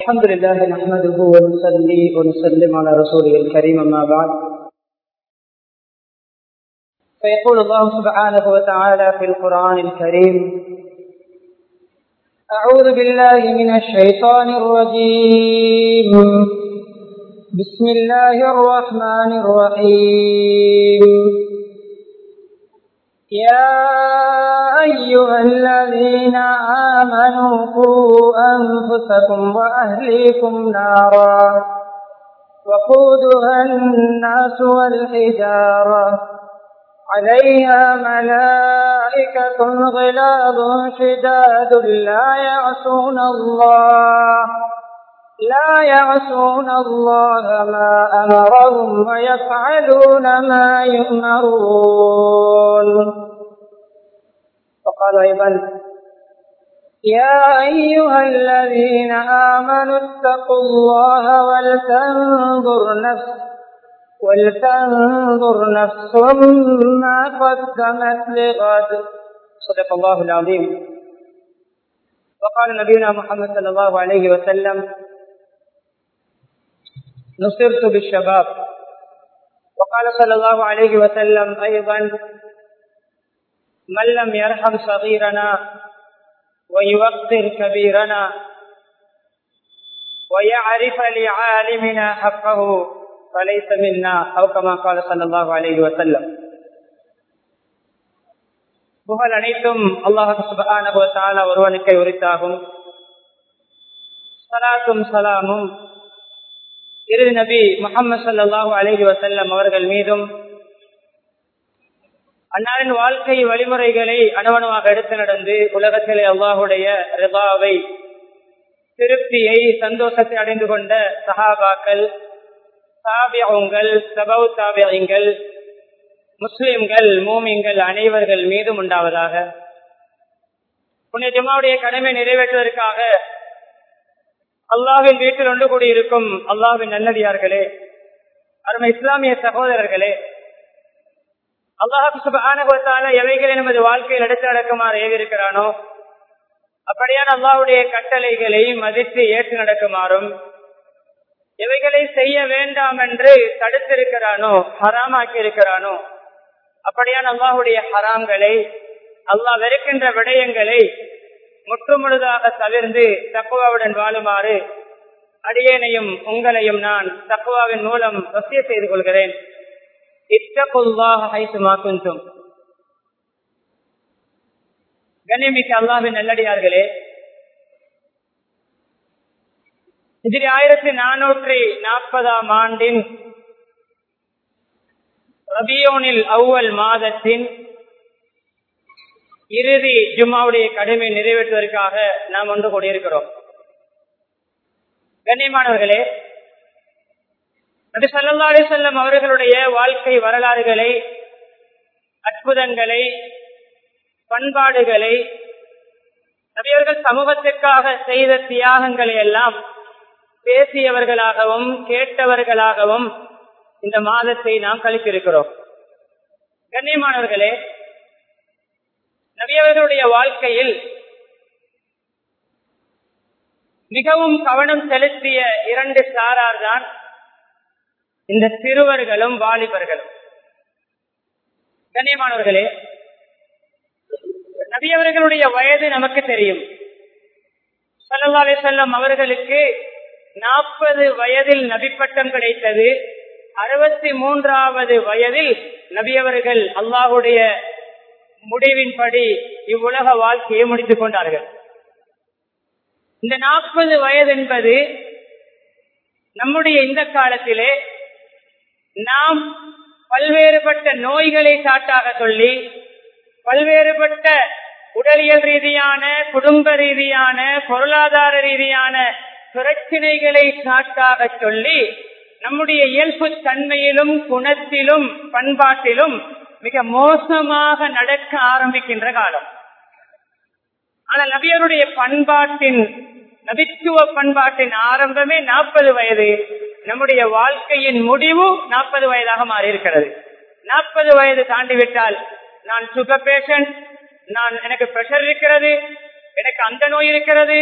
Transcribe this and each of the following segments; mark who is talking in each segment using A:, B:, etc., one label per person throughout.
A: الحمد لله نحمده ونصلي ونسلم على رسوله الكريم أما بعد. فيقول الله سبحانه وتعالى في القرآن الكريم أعوذ بالله من الشيطان الرجيم. بسم الله الرحمن الرحيم. يا أيها الذين آمنوا قوا أنفسكم وأهليكم نارا وقودها الناس والحجارة عليها ملائكة غلاظ شداد لا يعصون الله لا يعصون الله ما أمرهم ويفعلون ما يؤمرون وقال أيضا يا أيها الذين آمنوا اتقوا الله ولتنظر نفس ولتنظر نفس ما قدمت لغد صدق الله العظيم. وقال نبينا محمد صلى الله عليه وسلم نصرت بالشباب. وقال صلى الله عليه وسلم أيضا من لم يرحم صغيرنا ويوقر كبيرنا ويعرف لعالمنا حقه فليس منا أو كما قال صلى الله عليه وسلم புகழ் அனைத்தும் அல்லாஹு சுபான ஒருவனுக்கை உரித்தாகும் சலாத்தும் சலாமும் இறுதி நபி முகமது சல்லாஹூ அலஹி வசல்லம் அவர்கள் மீதும் அன்னாரின் வாழ்க்கை வழிமுறைகளை அணுவணுவாக எடுத்து நடந்து உலகத்திலே அல்லாஹுடைய ரிபாவை திருப்தியை சந்தோஷத்தை அடைந்து கொண்ட சஹாபாக்கள் தாபியங்கள் சபவு சாபியங்கள் முஸ்லிம்கள் மூமிங்கள் அனைவர்கள் மீதும் உண்டாவதாக. புனித ஜமாவுடைய கடமை நிறைவேற்றுவதற்காக அல்லாவின் வீட்டில் ஒன்று கூடியிருக்கும் அல்லாவின் நல்லடியார்களே அருமை இஸ்லாமிய சகோதரர்களே அல்லாஹால எவைகளை நமது வாழ்க்கையில் அடுத்து நடக்குமாறு ஏவிருக்கிறானோ அப்படியான அல்லாவுடைய கட்டளைகளை மதித்து ஏற்று நடக்குமாறும் எவைகளை செய்ய வேண்டாம் என்று தடுத்திருக்கிறானோ ஹராமாக்கி இருக்கிறானோ அப்படியான அல்லாஹுடைய ஹராம்களை அல்லாஹ் வெறுக்கின்ற விடயங்களை முற்றுமுழுதாக தவிர்ந்து தக்குவாவுடன் வாழுமாறு அடியேனையும் உங்களையும் நான் தக்குவாவின் மூலம் வசிய செய்து கொள்கிறேன். இத்தகுல்லாஹும் கண்ணியமிக்க அல்லாவின் நல்லடியார்களே இதில் ஆயிரத்தி நானூற்றி நாற்பதாம் ஆண்டின் ரபியோனில் அவ்வல் மாதத்தின் இறுதி ஜும்மாவுடைய கடமை நிறைவேற்றுவதற்காக நாம் ஒன்று கூடியிருக்கிறோம். கண்ணியமானவர்களே நபி சல்லா அலிசல்லம் அவர்களுடைய வாழ்க்கை வரலாறுகளை அற்புதங்களை பண்பாடுகளை நபியவர்கள் சமூகத்திற்காக செய்த தியாகங்களை எல்லாம் பேசியவர்களாகவும் கேட்டவர்களாகவும் இந்த மாதத்தை நாம் கழித்திருக்கிறோம். கண்ணியமானவர்களே நபியவர்களுடைய வாழ்க்கையில் மிகவும் கவனம் செலுத்திய இரண்டு சாரார் தான் இந்த சிறுவர்களும் வாலிபர்களும். கண்ணியமானவர்களே நபியவர்களுடைய வயது நமக்கு தெரியும். சல்லா செல்லம் அவர்களுக்கு நாற்பது வயதில் நபிப்பட்டம் கிடைத்தது. அறுபத்தி மூன்றாவது வயதில் நபியவர்கள் அல்லாஹுடைய முடிவின்படி இவ்வுலக வாழ்க்கையை முடித்துக் கொண்டார்கள். இந்த நாற்பது வயது என்பது நம்முடைய இந்த காலத்திலே நாம் பல்வேறுபட்ட நோய்களை சாட்டாக சொல்லி பல்வேறுபட்ட உடலியல் ரீதியான குடும்ப ரீதியான பொருளாதார ரீதியான பிரச்சினைகளை சாட்டாக சொல்லி நம்முடைய இயல்பு தன்மையிலும் குணத்திலும் பண்பாட்டிலும் மிக மோசமாக நடக்க ஆரம்பிக்கின்ற காலம். ஆனால் நபியருடைய பண்பாட்டின் நபித்துவ பண்பாட்டின் ஆரம்பமே நாற்பது வயது. நம்முடைய வாழ்க்கையின் முடிவு நாற்பது வயதாக மாறி இருக்கிறது நாற்பது வயது தாண்டிவிட்டால் நான் சுகர் பேஷண்ட் நான் எனக்கு பிரஷர் இருக்கிறது எனக்கு அந்த நோய் இருக்கிறது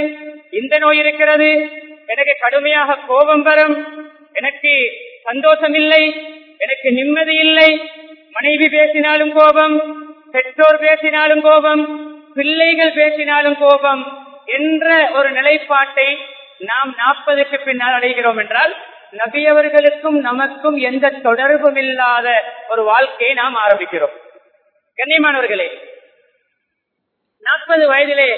A: இந்த நோய் இருக்கிறது எனக்கு கடுமையாக கோபம் வரும் எனக்கு சந்தோஷம் இல்லை எனக்கு நிம்மதி இல்லை மனைவி பேசினாலும் கோபம் பெற்றோர் பேசினாலும் கோபம் பிள்ளைகள் பேசினாலும் கோபம் என்ற ஒரு நிலைப்பாட்டை நாம் நாற்பதுக்கு பின்னால் அடைகிறோம் என்றால் நபியவர்களுக்கும் நமக்கும் எந்த தொடர்பும் இல்லாத ஒரு வாழ்க்கையை நாம் ஆரம்பிக்கிறோம். கண்ணியமானவர்களே நாற்பது வயதிலே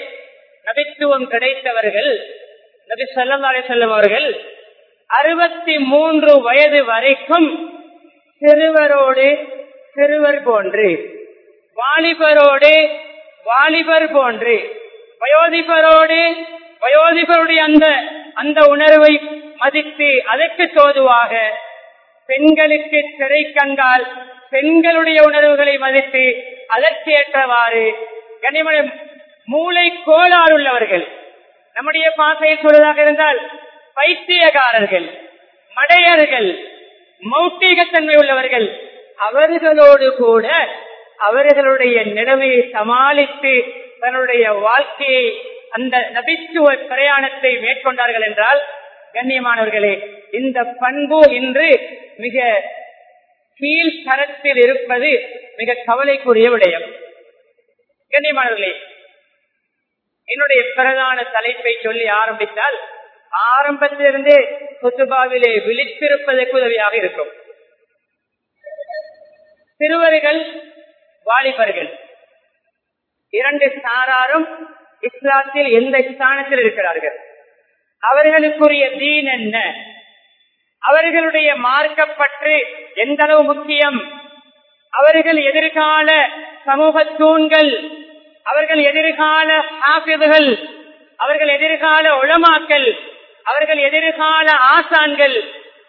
A: நபித்துவம் கிடைத்தவர்கள் நபி சல்லி செல்லும் அவர்கள் அறுபத்தி மூன்று வயது வரைக்கும் சிறுவரோடு சிறுவர் போன்று வாலிபரோடு வாலிபர் போன்று வயோதிபரோடு வயோதிபருடைய அந்த அந்த உணர்வை மதித்து அதற்கு சோதுவாக பெண்களுக்கு திரை கண்டால் பெண்களுடைய உணர்வுகளை மதித்து அதற்கேற்றவாறு கனிமன மூளை கோளாறு உள்ளவர்கள் நம்முடைய பாசையில் சொல்வதாக இருந்தால் பைத்தியகாரர்கள் மடையர்கள் மௌட்டிகத்தன்மை உள்ளவர்கள் அவர்களோடு கூட அவர்களுடைய நிலைமையை சமாளித்து தன்னுடைய வாழ்க்கையை அந்த நபித்துவ பிரயாணத்தை மேற்கொண்டார்கள் என்றால் கண்ணியமானவர்களே இந்த பண்பு இன்று மிக கீழ் தரத்தில் இருப்பது மிக கவலைக்குரிய விடயம். கண்ணியமானவர்களே என்னுடைய பிரதான தலைப்பை சொல்லி ஆரம்பித்தால் ஆரம்பத்திலிருந்தே குத்துபாவிலே விழித்திருப்பதற்கு உதவியாக இருக்கும். சிறுவர்கள் வாலிபர்கள். இரண்டு சாராரும் இஸ்லாத்தில் எந்த ஸ்தானத்தில் இருக்கிறார்கள்? அவர்களுக்குரிய தீன் என்ன? அவர்களுடைய மார்க்கப்பற்று எந்த அளவு முக்கியம்? அவர்கள் எதிர்கால சமூக தூண்கள் அவர்கள் எதிர்கால ஆசிரியர்கள் அவர்கள் எதிர்கால உளமாக்கல் அவர்கள் எதிர்கால ஆசான்கள்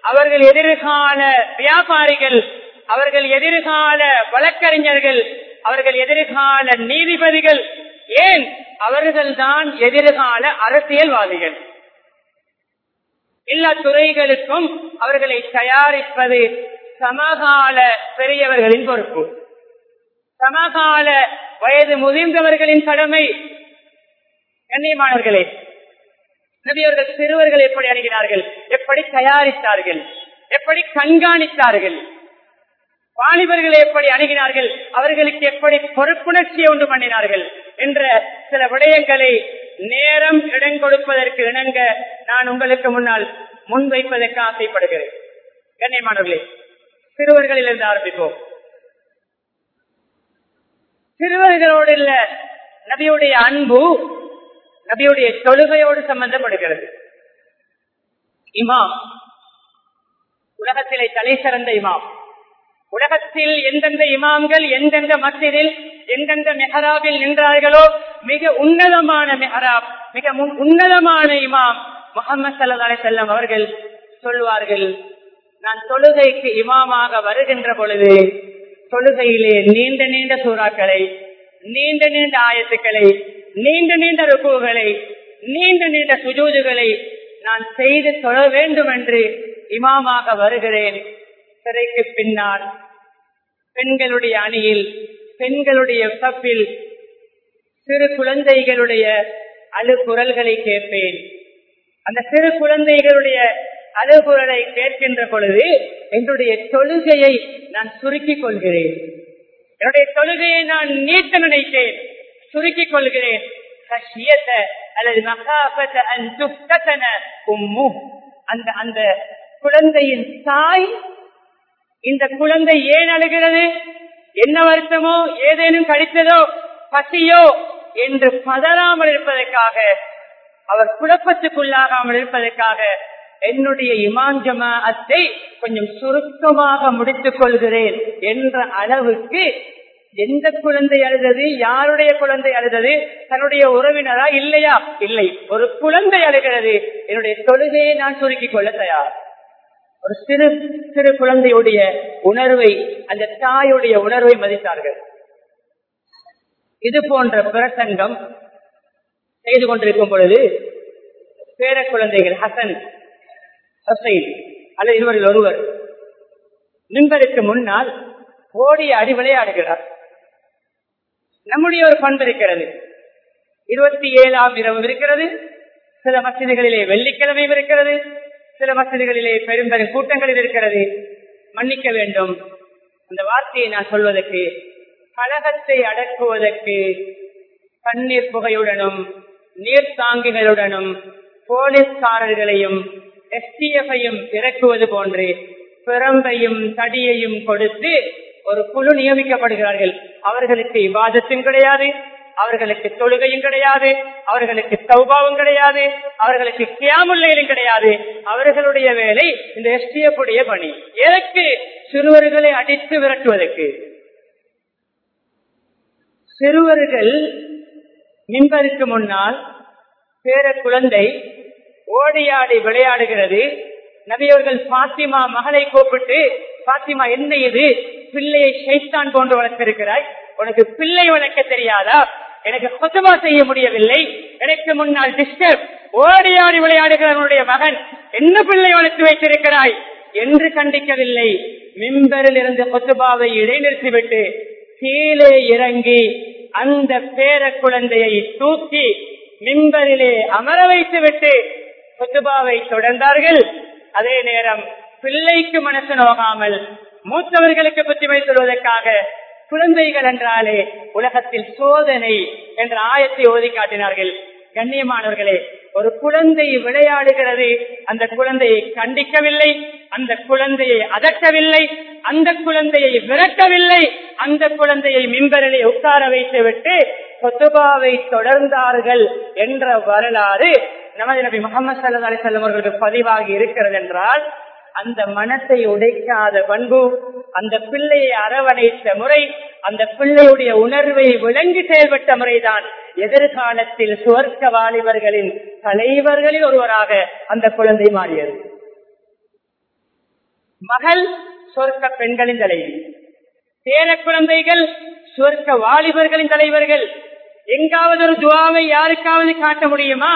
A: அவர்கள் எதிர்கால வியாபாரிகள் அவர்கள் எதிர்கால வழக்கறிஞர்கள் அவர்கள் எதிர்கால நீதிபதிகள் ஏன்? அவர்கள்தான் எதிர்கால அரசியல்வாதிகள். எல்லா துறைகளுக்கும் அவர்களை தயாரிப்பது சமகால பெரியவர்களின் பொறுப்பு. சமகால வயது முதிர்ந்தவர்களின் கடமை. கண்ணியமானவர்களே நபியவர்கள் சிறுவர்கள் எப்படி அணுகினார்கள்? எப்படி தயாரித்தார்கள்? எப்படி கண்காணித்தார்கள்? வாலிபர்களை எப்படி அணுகினார்கள்? அவர்களுக்கு எப்படி பொறுப்புணர்ச்சியை உண்டு பண்ணினார்கள்? என்ற சில விடயங்களை நேரம் இடம் கொடுப்பதற்கு இணங்க நான் உங்களுக்கு முன்னால் முன்வைப்பதற்கு ஆசைப்படுகிறேன். கண்ணியமானவர்களே சிறுவர்களில் இருந்து ஆரம்பிப்போம். சிறுவர்களோடு இல்ல நபியுடைய அன்பு நபியுடைய தொழுகையோடு சம்பந்தப்படுகிறது. இமாம் உலகத்திலே தலை சிறந்த இமாம். உலகத்தில் எந்தெந்த இமாம்கள் எந்தெந்த மசிதில் எந்தெந்த மெஹராபில் நின்றார்களோ மிக உன்னதமான மெஹராப் மிக உன்னதமான இமாம் முகமது சல்லா செல்லம் அவர்கள் சொல்வார்கள் நான் தொழுகைக்கு இமாமாக வருகின்ற பொழுது தொழுகையிலே நீண்ட நீண்ட சூறாக்களை நீண்ட நீண்ட ஆயத்துக்களை நீண்ட நீண்ட ருக்குகளை நீண்ட நீண்ட சுஜூதுகளை நான் செய்து தொழ வேண்டும் என்று இமாமாக வருகிறேன். சிறைக்கு பின்னால் பெண்களுடைய அணியில் பெண்களுடைய தப்பில் சிறு குழந்தைகளுடைய அழுகுரல்களை கேட்பேன். அந்த சிறு குழந்தைகளுடைய அழுகுரலை கேட்கின்ற பொழுது என்னுடைய தொழுகையை நான் சுருக்கிக் கொள்கிறேன். என்னுடைய தொழுகையை நான் நீட்ட நினைத்தேன். சுருக்கிக் கொள்கிறேன். அல்லது அந்த அந்த குழந்தையின் தாய் இந்த குழந்தை ஏன் அழுகிறது? என்ன வருத்தமோ ஏதேனும் கடித்ததோ பசியோ என்று பதறாமல் இருப்பதற்காக அவர் குழப்பத்துக்குள்ளாகாமல் இருப்பதற்காக என்னுடைய இமாஞ்சம அத்தை கொஞ்சம் சுருக்கமாக முடித்துக் கொள்கிறேன் என்ற அளவுக்கு எந்த குழந்தை அழுதது யாருடைய குழந்தை அழுதது தன்னுடைய உறவினரா இல்லையா? இல்லை. ஒரு குழந்தை அழுகிறது. என்னுடைய தொழுகையை நான் சுருக்கிக் கொள்ள தயார். ஒரு சிறு சிறு குழந்தையுடைய உணர்வை அந்த தாயுடைய உணர்வை மதித்தார்கள். இது போன்ற பிரசங்கம் செய்து கொண்டிருக்கும் பொழுது பேர குழந்தைகள் ஹசன் ஹசைன் அல்லது இருவரில் ஒருவர் மின்பருக்கு முன்னால் ஓடிய அடி விளையாடுகிறார். நம்முடைய ஒரு பண்பு இருக்கிறது. இருபத்தி ஏழாம் இரவு இருக்கிறது. சில மசிதிகளிலே வெள்ளிக்கிழமையும் இருக்கிறது. சில மசிதிகளிலே பெரும் பெரும் கூட்டங்களில் இருக்கிறது. மன்னிக்க வேண்டும். அந்த வார்த்தையை நான் சொல்வதற்கு கழகத்தை அடக்குவதற்கு தண்ணீர் புகையுடனும் நீர் தாங்கிகளுடனும் போலீஸ்காரர்களையும் எஸ்டிஎஃப்ஐயும் இறக்குவது போன்று பிறம்பையும் தடியையும் கொடுத்து ஒரு குழு நியமிக்கப்படுகிறார்கள். அவர்களுக்கு விவாதத்தும் கிடையாது. அவர்களுக்கு தொழுகையும் கிடையாது அவர்களுக்கு சௌபாவும் கிடையாது அவர்களுக்கு கியாமுல்லையிலும் கிடையாது. அவர்களுடைய வேலை இந்த எஸ்டிஎஃப் உடைய பணி. எதற்கு? சிறுவர்களை அடித்து விரட்டுவதற்கு. சிறுவர்கள் மின்பருக்கு முன்னால் பேர குழந்தை ஓடியாடி விளையாடுகிறது. நபியவர்கள் பாத்திமா மகளை கூப்பிட்டு பாத்திமா என்ன இது? பிள்ளையை சைத்தான் போன்று வளர்த்திருக்கிறாய். உனக்கு பிள்ளை வளர்க்க தெரியாதா? எனக்கு கொத்தமா செய்ய முடியவில்லை. எனக்கு முன்னால் டிஸ்டர்ப் ஆடி விளையாடுகிறவனுடைய மகன். என்ன பிள்ளை வளர்த்து வைத்திருக்கிறாய்? என்று கண்டிக்கவில்லை. மிம்பரில் இருந்து கொத்துபாவை இடைநிறுத்திவிட்டு கீழே இறங்கி அந்த பேர குழந்தையை தூக்கி மிம்பரிலே அமர வைத்துவிட்டு கொத்துபாவை தொடர்ந்தார்கள். அதே நேரம் பிள்ளைக்கு மனசு நோகாமல் மூத்தவர்களுக்கு புத்திமை சொல்வதற்காக குழந்தைகள் என்றாலே உலகத்தில் சோதனை என்ற ஆயத்தை ஓதி காட்டினார்கள். கண்ணியமானவர்களே ஒரு குழந்தை விளையாடுகிறது அந்த குழந்தையை கண்டிக்கவில்லை அந்த குழந்தையை அதட்டவில்லை அந்த குழந்தையை விரட்டவில்லை அந்த குழந்தையை மிம்பரிலே உட்கார வைத்து விட்டு சொத்துபாவை தொடர்ந்தார்கள் என்ற வரலாறு நமது நபி முகமது சல்லா அலிசல்லம் அவர்களுக்கு பதிவாகி இருக்கிறது என்றால் அந்த மனத்தை உடைக்காத பண்பு அந்த பிள்ளையை அரவணைத்த முறை அந்த பிள்ளையுடைய உணர்வை விளங்கி செயல்பட்ட முறைதான் எதிர்காலத்தில் சுவர்க்க வாலிபர்களின் தலைவர்களில் ஒருவராக அந்த குழந்தை மாறியது. மகள் சொர்க்க பெண்களின் தலைவி பேர குழந்தைகள் சொர்க்க வாலிபர்களின் தலைவர்கள். எங்காவது ஒரு துவாவை யாருக்காவது காட்ட முடியுமா?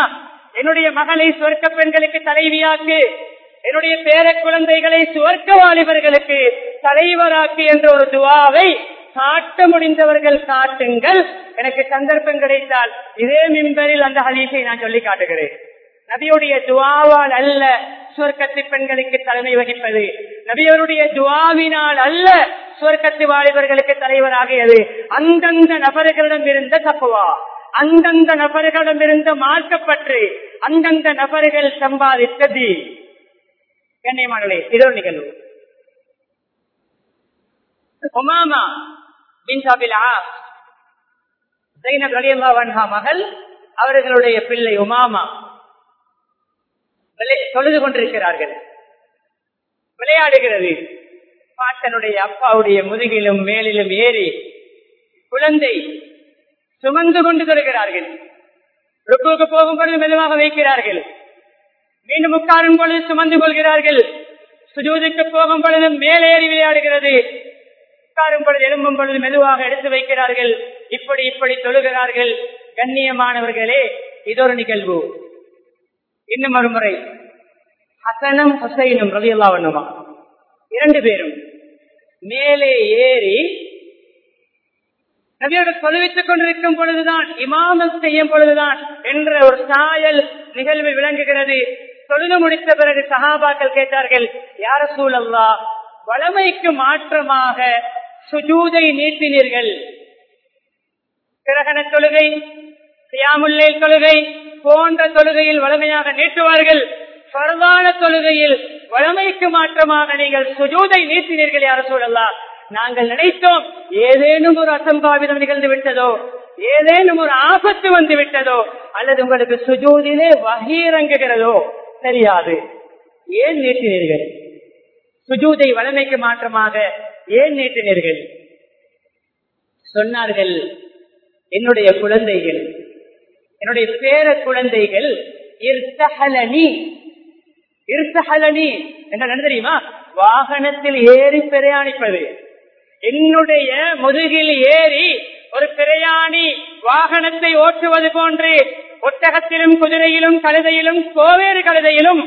A: என்னுடைய மகளை சொர்க்க பெண்களுக்கு தலைவியாக்கு. என்னுடைய பேர குழந்தைகளை சுவர்க்க வாலிபர்களுக்கு தலைவராக்கு என்ற ஒரு துவாவை காட்ட முடிந்தவர்கள் காட்டுங்கள். எனக்கு சந்தர்ப்பம் கிடைத்தால் இதே மின்பரில் அந்த ஹதீஸை நான் சொல்லி காட்டுகிறேன். நபியுடைய துவாவால் அல்ல சுவர்க்கத்து பெண்களுக்கு தலைமை வகிப்பது. நபியருடைய துவாவினால் அல்ல சுவர்க்கத்து வாலிபர்களுக்கு தலைவராகியது. அந்தந்த நபர்களிடம் இருந்த தப்புவா அந்தந்த நபர்களிடம் இருந்த மார்க்கப்பற்று அந்தந்த நபர்கள் சம்பாதித்தது. கண்ணியமானே இதோ நிகழ்வு. உமாமா பின் சாபிலா ரலியல்லா வன்ஹா மகள் அவர்களுடைய பிள்ளை உமாமா. தொழுது கொண்டிருக்கிறார்கள். விளையாடுகிறது. பாட்டனுடைய அப்பாவுடைய முதுகிலும் மேலிலும் ஏறி குழந்தை சுமந்து கொண்டு தருகிறார்கள் ருக்குவுக்கு போகும் பொழுது மெதுவாக வைக்கிறார்கள். மீண்டும் உட்காரும் பொழுது சுமந்து கொள்கிறார்கள். சுஜூதிக்கு போகும் பொழுது மேலேறி விளையாடுகிறது. உட்காரும் பொழுது எழும்பும் பொழுது மெதுவாக எடுத்து வைக்கிறார்கள். இப்படி இப்படி தொழுகிறார்கள். கண்ணியமானவர்களே இதொரு நிகழ்வு. இன்னும் ஒரு முறை. ஹசனும் ஹுசைனும் ரவியல்லா வண்ணுமா இரண்டு பேரும் மேலே ஏறி நபியோட தொழுவித்துக் கொண்டிருக்கும் பொழுதுதான் இமாமல் செய்யும் பொழுதுதான் என்ற ஒரு சாயல் நிகழ்வு விளங்குகிறது. தொழுது முடித்த பிறகு சகாபாக்கள் கேட்டார்கள் யார சூழல்லா வளமைக்கு மாற்றமாக சுஜூதை நீட்டினீர்கள். கிரகண தொழுகை சியாமுல்லை தொழுகை போன்ற தொழுகையில் வளமையாக நீட்டுவார்கள். பரவான தொழுகையில் வளமைக்கு மாற்றமாக நீங்கள் சுஜூதை நீட்டினீர்கள் யார சூழல்லா நாங்கள் நினைத்தோம் ஏதேனும் ஒரு அசம்பாவிதம் நிகழ்ந்து விட்டதோ ஏதேனும் ஒரு ஆபத்து வந்து விட்டதோ அல்லது உங்களுக்கு சுஜூதிலே வகீரங்குகிறதோ தெரியாது. ஏன் நீட்டினீர்கள்? சுஜூதை வளமைக்கு மாற்றமாக ஏன் நீட்டினீர்கள்? சொன்னார்கள் என்னுடைய குழந்தைகள் என்னுடைய பேர குழந்தைகள் இருத்தகலனி இருத்தகலனி என்ன தெரியுமா? வாகனத்தில் ஏறி பிரயாணிப்பது. என்னுடைய முதுகில் ஏறி ஒரு பிரயாணி வாகனத்தை ஓட்டுவது போன்று ஒட்டகத்திலும் குதிரையிலும் கழுதையிலும் கோவேறு கழுதையிலும்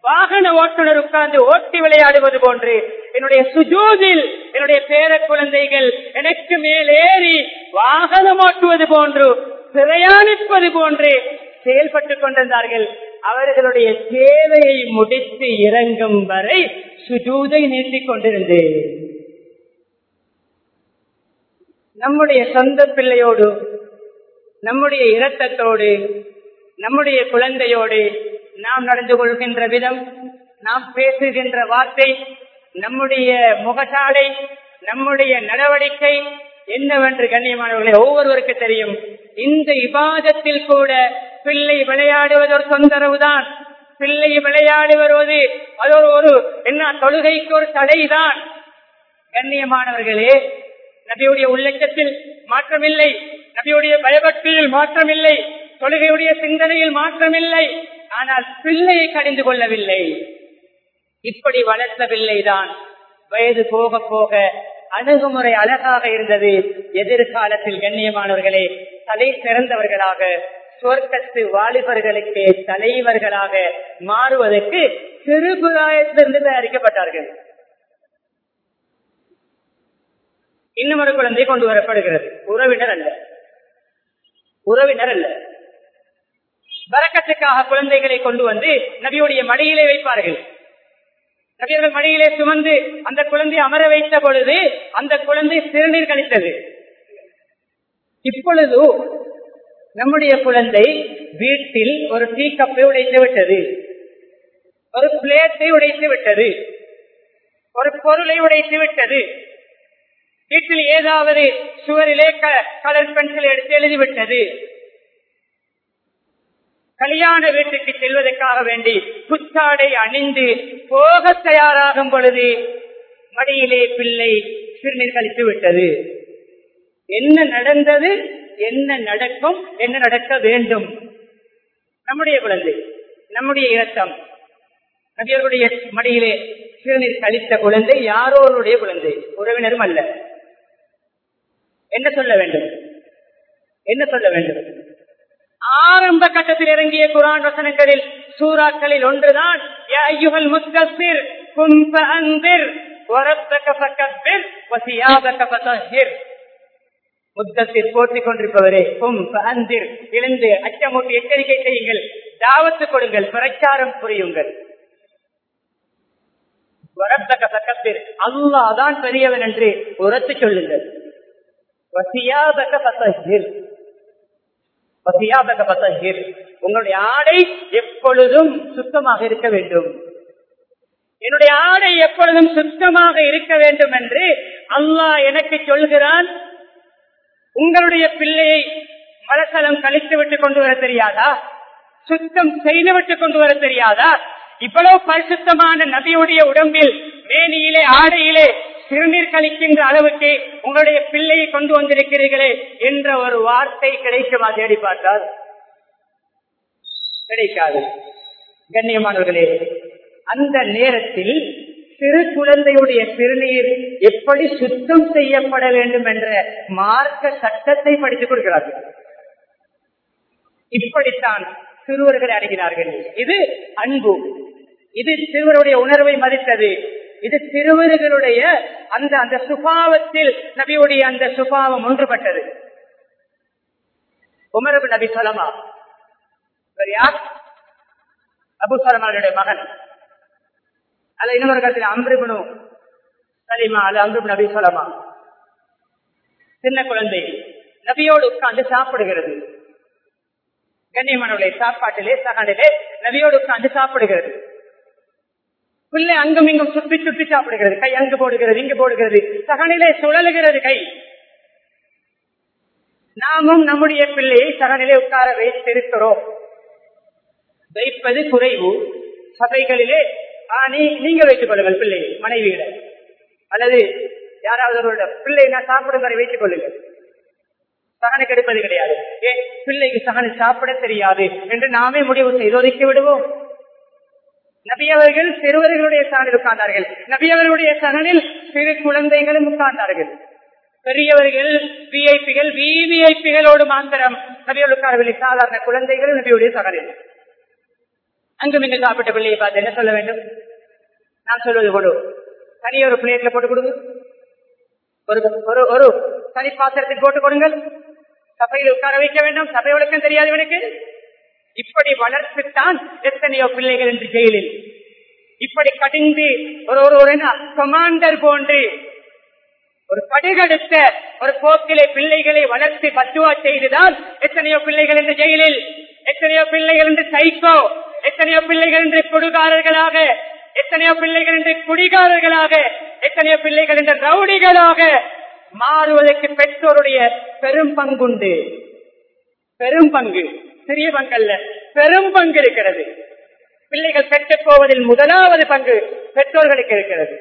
A: வாகன ஓட்டுநர் உட்கார்ந்து ஓட்டி விளையாடுவது போன்று என்னுடைய சுஜூதில் என்னுடைய பேர குழந்தைகள் எனக்கு மேலேறி வாகனம் ஓட்டுவது போன்று பிரயாணிப்பது போன்று செயல்பட்டுக் கொண்டிருந்தார்கள். அவர்களுடைய தேவையை முடித்து இறங்கும் வரை சுஜூதை நீட்டிக் கொண்டிருந்தேன். நம்முடைய சொந்த பிள்ளையோடு நம்முடைய இரத்தத்தோடு நம்முடைய குழந்தையோடு நாம் நடந்து கொள்கின்ற விதம் நாம் பேசுகின்ற வார்த்தை நம்முடைய முகசாலை நம்முடைய நடவடிக்கை என்னவென்று கண்ணியமானவர்களே ஒவ்வொருவருக்கு தெரியும். இந்த விவாதத்தில் கூட பிள்ளை விளையாடுவது ஒரு தொந்தரவுதான். பிள்ளை விளையாடி வருவது அது ஒரு ஒரு என்ன தொழுகைக்கு ஒரு தடைதான். கண்ணியமானவர்களே நபியுடைய உள்ளச்சத்தில் மாற்றமில்லை. நபியுடைய பயபக்தியில் மாற்றமில்லை தொழுகையுடைய சிந்தனையில் மாற்றமில்லை ஆனால் பிள்ளையை கடிந்து கொள்ளவில்லை. இப்படி வளர்த்த பிள்ளைதான் வயது போக போக அணுகுமுறை அழகாக இருந்தது. எதிர்காலத்தில் கண்ணியமானவர்களே தலை சிறந்தவர்களாக சொர்க்கத்து வாலிபர்களுக்கு தலைவர்களாக மாறுவதற்கு சிறுபுராயத்திலிருந்து தயாரிக்கப்பட்டார்கள். இன்னும் ஒரு குழந்தை கொண்டு வரப்படுகிறது. உறவினர் அல்ல. உறவினர் அல்ல. வரக்கத்துக்காக குழந்தைகளை கொண்டு வந்து நபியுடைய மடியிலே வைப்பார்கள். நபியர்கள் மடியிலே சுமந்து அந்த குழந்தை அமர வைத்த பொழுது அந்த குழந்தை சிறுநீர் கழித்தது. இப்பொழுது நம்முடைய குழந்தை வீட்டில் ஒரு டீ கப்பை உடைத்து விட்டது. ஒரு பிளேட்டை உடைத்து விட்டது. ஒரு பொருளை உடைத்து விட்டது. வீட்டில் ஏதாவது சுவரிலே கலர் பென்சில் எடுத்து எழுதிவிட்டது. கல்யாண வீட்டுக்கு செல்வதற்காக வேண்டி புத்தாடை அணிந்து போக தயாராகும் பொழுது மடியிலே பிள்ளை சிறுநீர் கழித்து விட்டது. என்ன நடந்தது? என்ன நடக்கும்? என்ன நடக்க வேண்டும்? நம்முடைய குழந்தை நம்முடைய இரத்தம். நபியர்களுடைய மடியிலே சிறுநீர் கழித்த குழந்தை யாரோருடைய குழந்தை? உறவினரும் அல்ல. என்ன சொல்ல வேண்டும்? என்ன சொல்ல வேண்டும்? ஆரம்ப கட்டத்தில் இறங்கிய குரான் வசனங்களில் சூறாக்களில் ஒன்றுதான் கும்ப அந்திர் முத்தத்தில் போற்றிக் கொண்டிருப்பவரே கும் அந்திர் எழுந்து அச்சமூட்டி எச்சரிக்கை செய்யுங்கள். தாவத்து கொடுங்கள். பிரச்சாரம் புரியுங்கள். வரத்தக்க சக்கத்தில் அல்லாதான் பெரியவன் என்று உரத்து சொல்லுங்கள். உங்களுடைய ஆடை எப்பொழுதும் சுத்தமாக இருக்க வேண்டும். என்னுடைய ஆடை எப்பொழுதும் சுத்தமாக இருக்க வேண்டும் என்று அல்லாஹ் எனக்கு சொல்கிறான். உங்களுடைய பிள்ளையை மலசலம் கழித்து விட்டு கொண்டு வர தெரியாதா? சுத்தம் செய்து விட்டு கொண்டு வர தெரியாதா? இவ்வளவு பரிசுத்தமான நபியுடைய உடம்பில் மேனியிலே ஆடையிலே சிறுநீர் கழிக்கின்ற அளவுக்கு உங்களுடைய பிள்ளையை கொண்டு வந்திருக்கிறீர்களே என்ற ஒரு வார்த்தை கிடைக்குமா தேடி பார்த்தால்? கிடைக்காது. கண்ணியமானவர்களே அந்த நேரத்தில் சிறு குழந்தையுடைய சிறுநீர் எப்படி சுத்தம் செய்யப்பட வேண்டும் என்ற மார்க்க சட்டத்தை படித்துக் கொடுக்கிறார்கள். இப்படித்தான் சிறுவர்களை அணுகினார்கள். இது அன்பு. இது சிறுவருடைய உணர்வை மதித்தது. இது சிறுவர்களுடைய அந்த அந்த சுபாவத்தில் நபியுடைய அந்த சுபாவம் ஒன்றுபட்டது. உமரபு நபி சலமா. யார்? அபு சலமானுடைய மகன். அல்ல இன்னொரு கருத்தில் அம்பிபுனு சலிமா அல்ல அம்பிபு நபி சலமா. சின்ன குழந்தை. நபியோடு உட்கார்ந்து சாப்பிடுகிறது. கண்ணியமனுடைய சாப்பாட்டிலே சகனிலே நபியோடு உட்கார்ந்து சாப்பிடுகிறது. பிள்ளை அங்கும் இங்கும் சுத்தி சுத்தி சாப்பிடுகிறது. கை அங்கு போடுகிறது இங்கு போடுகிறது. சகனிலே சுழலுகிறது கை. நாமும் நம்முடைய பிள்ளையை சகனிலே உட்கார வைத்திருக்கிறோம் வைப்பது குறைவு. சபைகளிலே நீங்க வைத்துக் கொள்ளுங்கள் பிள்ளையை மனைவியிட அல்லது யாராவது ஒரு பிள்ளை நான் சாப்பிடும் வரை வைத்துக் கொள்ளுங்கள். சகனை கெடுப்பது கிடையாது. ஏ பிள்ளைக்கு சகனை சாப்பிட தெரியாது என்று நாமே முடிவு செய்து ஒதுக்கி விடுவோம். நபியவர்கள் சிறுவர்களுடைய சாணில் உட்கார்ந்தார்கள். நபியவர்களுடைய சகனில் சிறு குழந்தைகளும் உட்கார்ந்தார்கள். பெரியவர்கள் விஐபிகள் விவிஐபிகளோடு மாத்திரம் நபியோடு உட்காரவில்லை. சாதாரண குழந்தைகள் நபியுடைய சகனில் அங்கும் இங்கு சாப்பிட்ட பிள்ளையை பார்த்து என்ன சொல்ல வேண்டும்? நான் சொல்வது கொடு. தனிய ஒரு பிளேட்ல போட்டு கொடுங்க. ஒரு ஒரு தனி பாத்திரத்தில் போட்டு கொடுங்கள். சபையில் உட்கார வைக்க வேண்டும். சபை ஒழுக்கம் தெரியாது இவனுக்கு. இப்படி வளர்த்துத்தான் எத்தனையோ பிள்ளைகள் என்று ஜெயிலில். இப்படி கடிந்து ஒரு ஒரு கமாண்டர் போன்று ஒரு படுகடுத்த ஒரு போக்கிலே பிள்ளைகளை வளர்த்து பத்துவா செய்துதான் எத்தனையோ பிள்ளைகள் என்று ஜெயிலில். எத்தனையோ பிள்ளைகள் என்று சைக்கோ. எத்தனையோ பிள்ளைகள் என்று கொடுகாரர்களாக. எத்தனையோ பிள்ளைகள் என்று குடிகாரர்களாக. எத்தனையோ பிள்ளைகள் என்ற ரவுடிகளாக. மாறுவதற்கு பெற்றோருடைய பெரும் பங்குண்டு பெரும் பங்கு சிறிய பங்கல்ல பெரும் பங்கு இருக்கிறது. பிள்ளைகள் பெற்றுப் போவதில் முதலாவது பங்கு பெற்றோர்களுக்கு இருக்கிறது.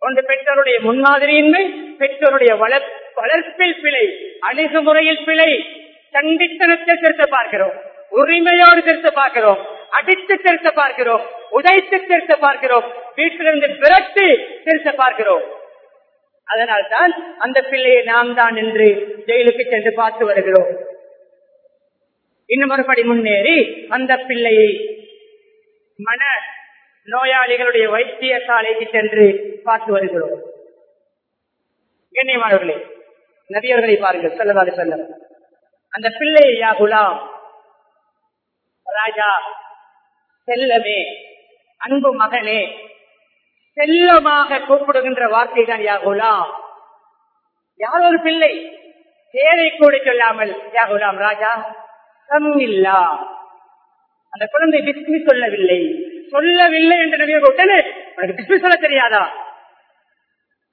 A: ஒன்று பெற்றோருடைய முன்மாதிரியின்மை பெற்றோருடைய வளர்ப்பில் பிழை அணுகுமுறையில் பிழை. சண்டித்தனத்தை திருத்த பார்க்கிறோம். உரிமையோடு திருத்த பார்க்கிறோம். அடித்து திருத்த பார்க்கிறோம். உதைத்து திருத்த பார்க்கிறோம். வீட்டிலிருந்து விரட்டி திருத்த பார்க்கிறோம். அதனால்தான் அந்த பிள்ளையை நாம் தான் என்று ஜெயிலுக்கு சென்று பார்த்து வருகிறோம். இன்னும் மறுபடி முன்னேறி அந்த பிள்ளையை மன நோயாளிகளுடைய வைத்தியசாலைக்கு சென்று பார்த்து வருகிறோம். கண்ணியமானவர்களே நதியர்களை பாருங்கள் செல்லவாறு செல்ல அந்த பிள்ளை யா குலாம் ராஜா செல்லமே அன்பு மகனே செல்லமாக கூப்பிடுகின்ற வார்த்தை தான் யா குலாம். யார் ஒரு பிள்ளை தேவை கூட சொல்லாமல் யா குலாம் ராஜா சம்மில்லா அந்த குழந்தை பிஸ்மி சொல்லவில்லை. சொல்லவில்லை என்று நபியை உடனே உனக்கு பிஸ்மி சொல்ல தெரியாதா?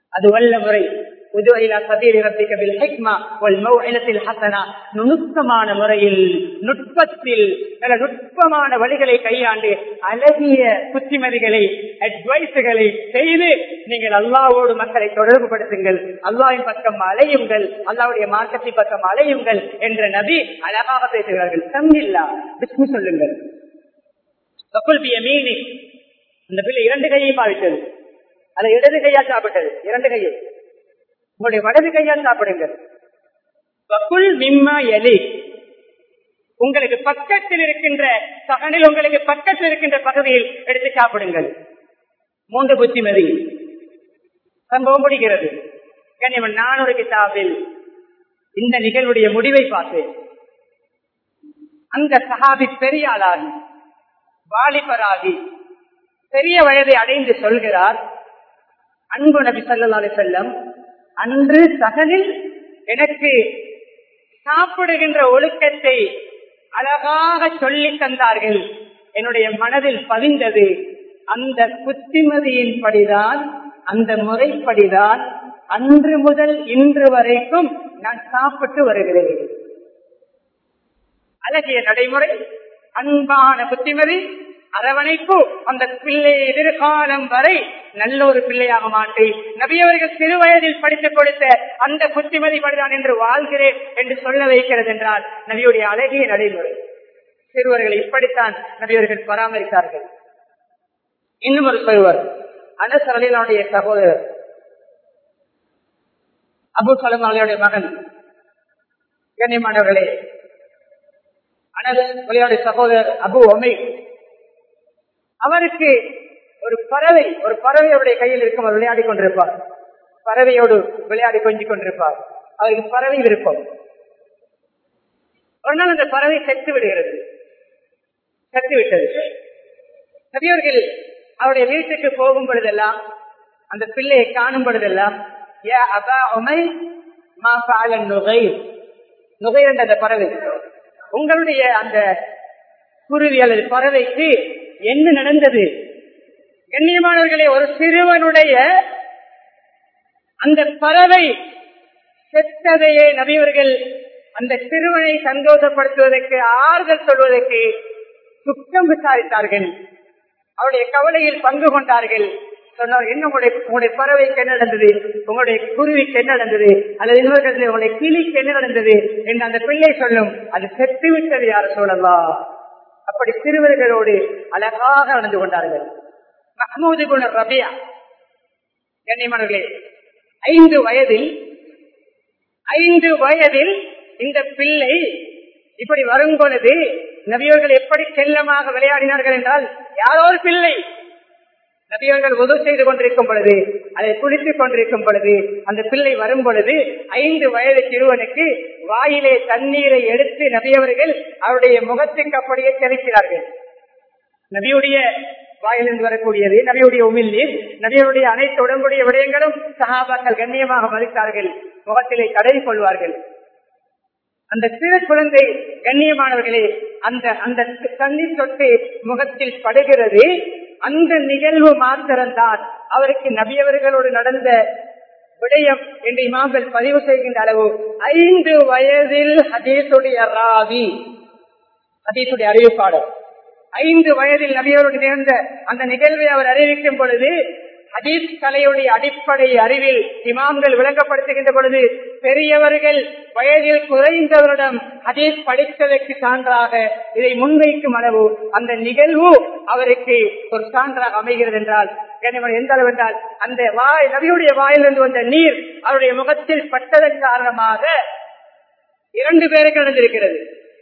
A: அது வல்ல முறை. நுணுக்கமான முறையில் நுட்பத்தில் பல நுட்பமான வழிகளை கையாண்டு அழகிய புத்திமதிகளை அட்வைஸுகளை செய்து நீங்கள் அல்லாவோடு மக்களை தொடர்பு படுத்துங்கள். அல்லாவின் பக்கம் அலையுங்கள் அல்லாவுடைய மார்க்கத்தின் பக்கம் அலையுங்கள் என்ற நபி அழகாக பேசுகிறார்கள். சங்கில்லா விஷ்ணு சொல்லுங்கள். அந்த பிள்ளை இரண்டு கையை பாவித்தது. அதை இடது கையா சாப்பிட்டது. இரண்டு கையை. உங்களுடைய வலது கையால் சாப்பிடுங்கள் வக்குல் மிம்மா எலி. உங்களுக்கு பக்கத்தில் இருக்கின்ற சகனில் உங்களுக்கு பக்கத்தில் இருக்கின்ற பகுதியில் எடுத்து சாப்பிடுங்கள் மூன்று புத்திமதி. சம்பவம் முடிகிறது. கண்ணியவன் நானூறு கிதாபில் இந்த நிகழ்வுடைய முடிவை பார்த்தேன். அந்த சகாபி பெரிய ஆளாகி வாலிபராகி பெரிய வயதை அடைந்து சொல்கிறார். அன்பு நபி சல்லா செல்லம் அன்று சகனில் எனக்கு சாப்பிடுகின்ற ஒழுக்கத்தை அழகாக சொல்லி தந்தார்கள். என்னுடைய மனதில் பதிந்தது. அந்த புத்திமதியின் படிதான் அந்த முறைப்படிதான் அன்று முதல் இன்று வரைக்கும் நான் சாப்பிட்டு வருகிறேன். அழகிய நடைமுறை அன்பான புத்திமதி அரவணைப்பு அந்த பிள்ளை எதிர்காலம் வரை நல்ல ஒரு பிள்ளையாக மாற்றி நபியவர்கள் சிறு வயதில் படித்து கொடுத்த அந்த புத்திமதி படிதான் என்று வாழ்கிறேன் என்று சொல்ல வைக்கிறது என்றால் நபியுடைய அழகிய நடைமுறை. சிறுவர்களை இப்படித்தான் நபியவர்கள் பராமரித்தார்கள். இன்னும் ஒரு சிறுவர் அனசரலினுடைய சகோதரர் அபு அவர்களுடைய மகன் கண்ணியமானவர்களே அனஸ் சகோதரர் அபு ஒமை அவருக்கு ஒரு பறவை ஒரு பறவை அவருடைய கையில் இருக்கும் அவர் விளையாடி கொண்டிருப்பார். பறவையோடு விளையாடி கொஞ்சி கொண்டிருப்பார். அவருக்கு பறவை விருப்பம். ஒரு நாள் அந்த பறவை செத்து விடுகிறது. செத்து விட்டது. பெரியவர்கள் அவருடைய வீட்டுக்கு போகும் பொழுதெல்லாம் அந்த பிள்ளையை காணும் பொழுதெல்லாம் ஏ அபா உமை மா பாலன் நுகை நுகை என்ற அந்த பறவை. உங்களுடைய அந்த குருவி அல்லது பறவைக்கு என்ன நடந்தது? கண்ணியமானவர்களே ஒரு சிறுவனுடைய அந்த பறவை செத்ததையே நபியவர்கள் அந்த சிறுவனை சந்தோஷப்படுத்துவதற்கு ஆறுதல் சொல்வதற்கு துக்கம் விசாரித்தார்கள். அவருடைய கவலையில் பங்கு கொண்டார்கள். சொன்னார் என்ன உங்களுடைய உங்களுடைய பறவைக்கு என்ன நடந்தது? உங்களுடைய குருவிக்கு என்ன நடந்தது? அல்லது இன்னொரு உங்களுடைய கிளிக்கு என்ன நடந்தது? என்று அந்த பிள்ளை சொல்லும். அது செத்து விட்டது யார சொல்லலாம் அப்படி சிறுவர்களோடு அழகாக நடந்து கொண்டார்கள். மஹமூது குண ரபியா கண்ணியமானவர்களே ஐந்து வயதில் ஐந்து வயதில் இந்த பிள்ளை இப்படி வரும் பொழுது நபியவர்கள் எப்படி செல்லமாக விளையாடினார்கள் என்றால் யாரோ ஒரு பிள்ளை நபியவர்கள் உதவு செய்து கொண்டிருக்கும் பொழுது அதை குளித்துக் கொண்டிருக்கும் பொழுது அந்த பிள்ளை வரும் பொழுது ஐந்து வயது சிறுவனுக்கு வாயிலே தண்ணீரை எடுத்து நபியவர்கள் அவருடைய முகத்துக்கு அப்படியே தெளிக்கிறார்கள். நபியுடைய வாயிலிருந்து வரக்கூடியது நபியுடைய உமிழ்நீர் நபியுடைய அனைத்து உடம்புடைய விடயங்களும் சகாபாக்கள் கண்ணியமாக மதித்தார்கள் முகத்திலே தடவி கொள்வார்கள். அந்த சிறு குழந்தை கண்ணியமானவர்களே அந்த அந்த தண்ணீர் தொட்டு முகத்தில் படுகிறது. அந்த நிகழ்வு மாத்திரம்தான் அவருக்கு நபியவர்களோடு நடந்த விடயம் என்று இமாம்கள் பதிவு செய்கின்ற அளவு ஐந்து வயதில் ஹதீசுடைய ராவி ஹதீசுடைய அறிவிப்பாளர். ஐந்து வயதில் நபியரோடு நேர்ந்த அந்த நிகழ்வை அவர் அறிவிக்கும் பொழுது ஹதீஸ் கலையுடைய அடிப்படை அறிவில் இமாம்கள் விளங்கப்படுத்துகின்ற பொழுது பெரியவர்கள் வயதில் குறைந்தவரிடம் ஹதீஸ் படித்ததற்கு சான்றாக இதை முன்வைக்கும் அளவு அந்த நிகழ்வு அவருக்கு ஒரு சான்றாக அமைகிறது என்றால் கனிமன் எந்த அளவு என்றால் அந்த வாய் நபியுடைய வாயிலிருந்து வந்த நீர் அவருடைய முகத்தில் பட்டதன் காரணமாக இரண்டு பேருக்கு நடந்திருக்கிறது.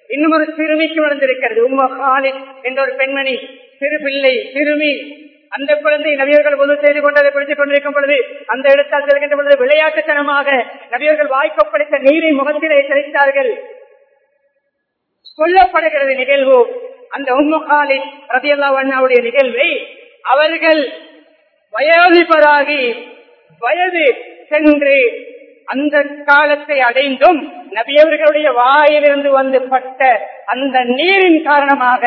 A: இன்னும் ஒரு சிறுமிக்கு நடந்திருக்கிறது. உம்மா காலித் என்ற ஒரு பெண்மணி சிறு பிள்ளை சிறுமி அந்த குழந்தை நபியர்கள் பொது செய்து கொண்டு அதை பிடித்துக் கொண்டிருக்கும் பொழுது அந்த இடத்தால் செல்கின்ற பொழுது விளையாட்டுத்தனமாக நபியர்கள் வாய்க்கப்படுத்த நீரை முகத்திலே தெளித்தார்கள். சொல்லப்படுகிறது நிகழ்வு. அந்த உம்மகாலின் ரத்தியல்லா வண்ணாவுடைய நிகழ்வை அவர்கள் வயோதிபராகி வயது சென்று அந்த காலத்தை அடைந்தும் நபியவர்களுடைய வாயிலிருந்து வந்து பட்ட அந்த நீரின் காரணமாக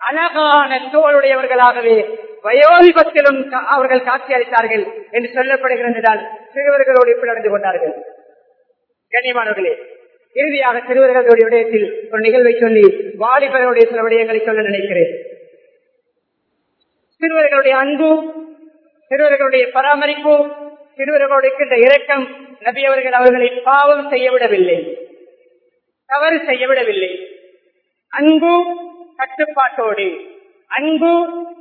A: அழகான தோளுடையவர்களாகவே வயோதிபத்திலும் அவர்கள் காட்சி அளித்தார்கள் என்று சொல்லப்படுகிறதால் சிறுவர்களோடு இப்படி நடந்து கொண்டார்கள். கண்ணியமானவர்களே இறுதியாக சிறுவர்களுடைய விடயத்தில் ஒரு நிகழ்வை சொல்லி வாலிபர்களுடைய சில விடயங்களை சொல்ல நினைக்கிறேன். சிறுவர்களுடைய அன்பு சிறுவர்களுடைய பராமரிப்பு சிறுவர்களோடு இருக்கின்ற இரக்கம் நபி அவர்கள் அவர்களை பாவம் செய்ய விடவில்லை தவறு செய்ய விடவில்லை அன்பு கட்டுப்பாட்டோடு அன்பு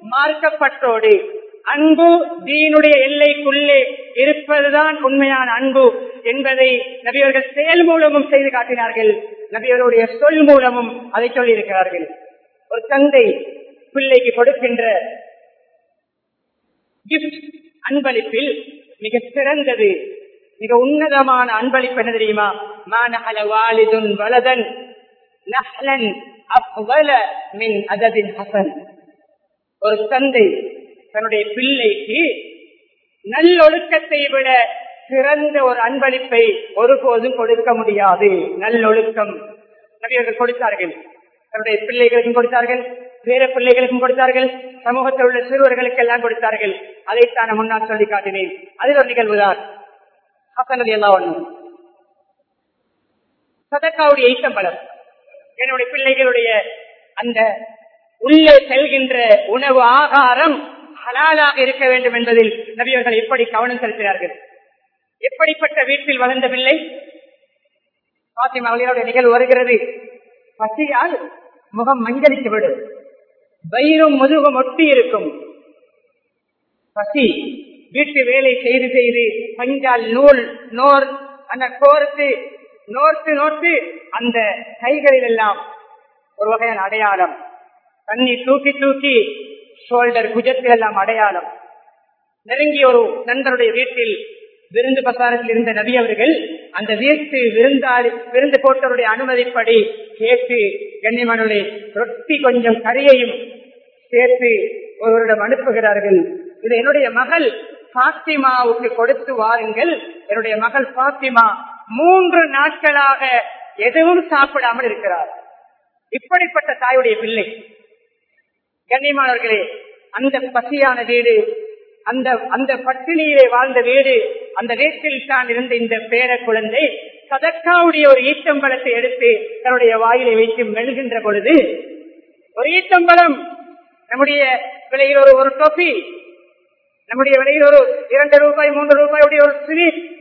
A: மார்க்கப்பட்டோடு அன்பு தீனுடைய எல்லைக்குள்ளே இருப்பதுதான் உண்மையான அன்பு என்பதை நபியவர்கள் செயல் மூலமும் செய்து காட்டினார்கள். நபியவருடைய சொல் மூலமும் அதை சொல்லியிருக்கிறார்கள். ஒரு தந்தை பிள்ளைக்கு கொடுக்கின்ற கிஃப்ட் அன்பளிப்பில் மிக சிறந்தது. மிக உன்னதமான அன்பளிப்பு என்ன தெரியுமா? மாநகல வாலிதுன் வலதன் நஹலன் அஃவல மின் அததின் ஹசன். ஒரு தந்தை தன்னுடைய பிள்ளைக்கு நல்லொழுக்கத்தை விட சிறந்த ஒரு அன்பளிப்பை ஒருபோதும் கொடுக்க முடியாது. நல்லொழுக்கம் நபியர்கள் கொடுத்தார்கள். தன்னுடைய பிள்ளைகளுக்கும் கொடுத்தார்கள். பேர பிள்ளைகளுக்கும் கொடுத்தார்கள் சமூகத்தில் உள்ள சிறுவர்களுக்கு எல்லாம் கொடுத்தார்கள். அதைத்தான் முன்னால் சொல்லி காட்டினேன். அதில் ஒரு நிகழ்வுதான் ஹசனது எல்லாம் ஒண்ணு சதக்காவுடைய ஈட்டம்பலம் என்னுடைய பிள்ளைகளுடைய அந்த உள்ளே செல்கின்ற உணவு ஆகாரம் ஹலாலாக இருக்க வேண்டும் என்பதில் நபியவர்கள் எப்படி கவனம் செலுத்தினார்கள்? எப்படிப்பட்ட வீட்டில் வளர்ந்த பிள்ளை பாத்திமா அவர்களுடைய நிகழ்வு வருகிறது. பசியால் முகம் மஞ்சளித்து விடும். வயிறும் முதுகும் ஒட்டி இருக்கும். பசி வீட்டு வேலை செய்து செய்து பஞ்சால் நூல் நோர் அந்த கோர்த்து நோர்த்து நோர்த்து அந்த கைகளில் எல்லாம் ஒரு வகையான அடையாளம். தண்ணி தூக்கி தூக்கி ஷோல்டர் குஜத்தில் எல்லாம் அடையாளம். நெருங்கிய ஒரு நண்பருடைய வீட்டில் விருந்து பிரசாரத்தில் இருந்த நபி அவர்கள் அந்த வீட்டு விருந்தாளி விருந்து போட்டவருடைய அனுமதிப்படி கேட்டு கண்ணியமானவருடைய ரொட்டி கொஞ்சம் கறியையும் சேர்த்து ஒருவரிடம் அனுப்புகிறார்கள். இது என்னுடைய மகள் பாத்திமாவுக்கு கொடுத்து வாருங்கள். என்னுடைய மகள் பாத்திமா மூன்று நாட்களாக எதுவும் சாப்பிடாமல் இருக்கிறார் இப்படிப்பட்ட தாயுடைய பிள்ளை. கண்ணியமானவர்களே அந்த பசியான வீடு அந்த அந்த பட்டினியிலே வாழ்ந்த வீடு அந்த வீட்டில் தான் இருந்த இந்த பேர குழந்தை சதக்காவுடைய ஒரு ஈட்டம்பழத்தை எடுத்து தன்னுடைய வாயிலை வைத்து மெழுகின்ற பொழுது ஒரு ஈட்டம்பழம் நம்முடைய விலையில் ஒரு ஒரு டொபி நம்முடைய விலையில் ஒரு இரண்டு ரூபாய் மூன்று ரூபாயுடைய ஒரு ஸ்வீட்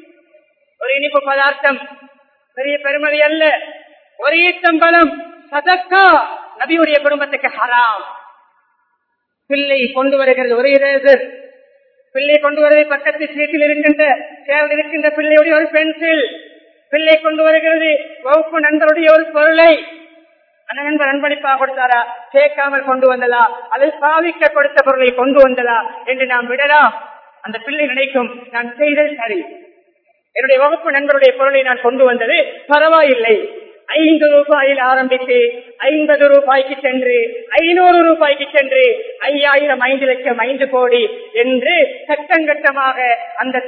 A: ஒரு இனிப்பு பதார்த்தம். பெரிய பெருமதி அல்ல. ஒரு தம்பளம் சதக்கா. நபியுடைய குடும்பத்துக்கு ஹராம். பிள்ளை கொண்டு வருகிறது ஒரு இரேசர் பிள்ளை கொண்டு வருவதை பக்கத்து சீட்டில் இருக்கின்ற சேவல் இருக்கின்ற பிள்ளையுடைய ஒரு பென்சில் பிள்ளை கொண்டு வருகிறது வகுப்பு நண்பருடைய ஒரு பொருளை. அந்த நண்பர் அன்பளிப்பாக கொடுத்தாரா? கேட்காமல் கொண்டு வந்ததா? அதில் சாவிக்க கொடுத்த பொருளை கொண்டு வந்ததா? என்று நாம் விடலாம். அந்த பிள்ளை நினைக்கும் நான் செய்தது சரி. என்னுடைய வகுப்பு நண்பருடைய பொருளை நான் கொண்டு வந்தது பரவாயில்லை. ஐந்து ரூபாயில் ஆரம்பித்து ஐம்பது ரூபாய்க்கு சென்று ஐநூறு ரூபாய்க்கு சென்று ஐயாயிரம் ஐந்து லட்சம் ஐந்து கோடி என்று கட்டங்கட்டமாக அந்த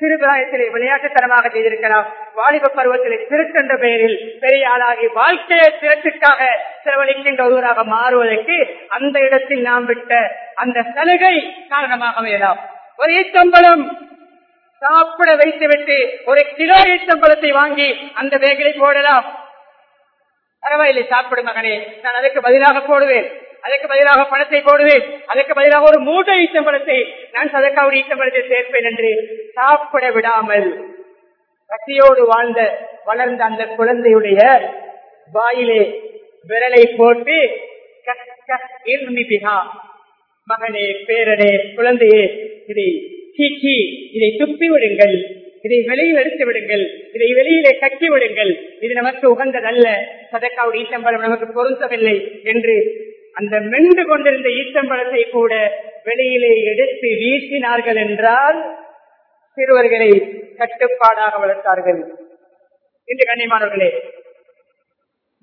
A: சிறு பிராயத்திலே விளையாட்டுத்தனமாக செய்திருக்கலாம். வாலிப பருவத்திலே திருத்தென்ற பெயரில் பெரிய ஆளாகி வாழ்க்கையை திறத்துக்காக செலவழிக்கின்ற ஒருவராக மாறுவதற்கு அந்த இடத்தில் நாம் விட்ட அந்த சலுகை காரணமாக அமையலாம். ஒரு ஈச்சம்பளம் சாப்பிட வைத்துவிட்டு ஒரு கிலோ ஈச்சம்பளத்தை வாங்கி அந்த பேக்கிலே போடலாம். பரவாயில்லை சாப்பிடும் மகனே. நான் அதற்கு பதிலாக போடுவேன். அதற்கு பதிலாக பணத்தை போடுவேன். அதற்கு பதிலாக ஒரு மூட்டை ஈச்சம்பளத்தை நான் சதக்காவுடைய ஈச்சம்பளத்தை சேர்ப்பேன் என்று சாப்பிட விடாமல் பசியோடு வாழ்ந்த வளர்ந்த அந்த குழந்தையுடைய வாயிலே விரலை போட்டு மகனே பேரனே குழந்தையே இதை சீக்கி இதை துப்பி விடுங்கள். இதை வெளியில் எடுத்து விடுங்கள். இதை வெளியிலே கட்டி விடுங்கள். இது நமக்கு உகந்ததல்ல. சதக்காவுடைய ஈச்சம்பழம் நமக்கு பொருந்தவில்லை என்று அந்த மென்று கொண்டிருந்த ஈட்டம்பழத்தை கூட வெளியிலே எடுத்து வீசினார்கள் என்றால் சிறுவர்களை கட்டுப்பாடாக வளர்த்தார்கள். இன்று கண்ணியமானவர்களே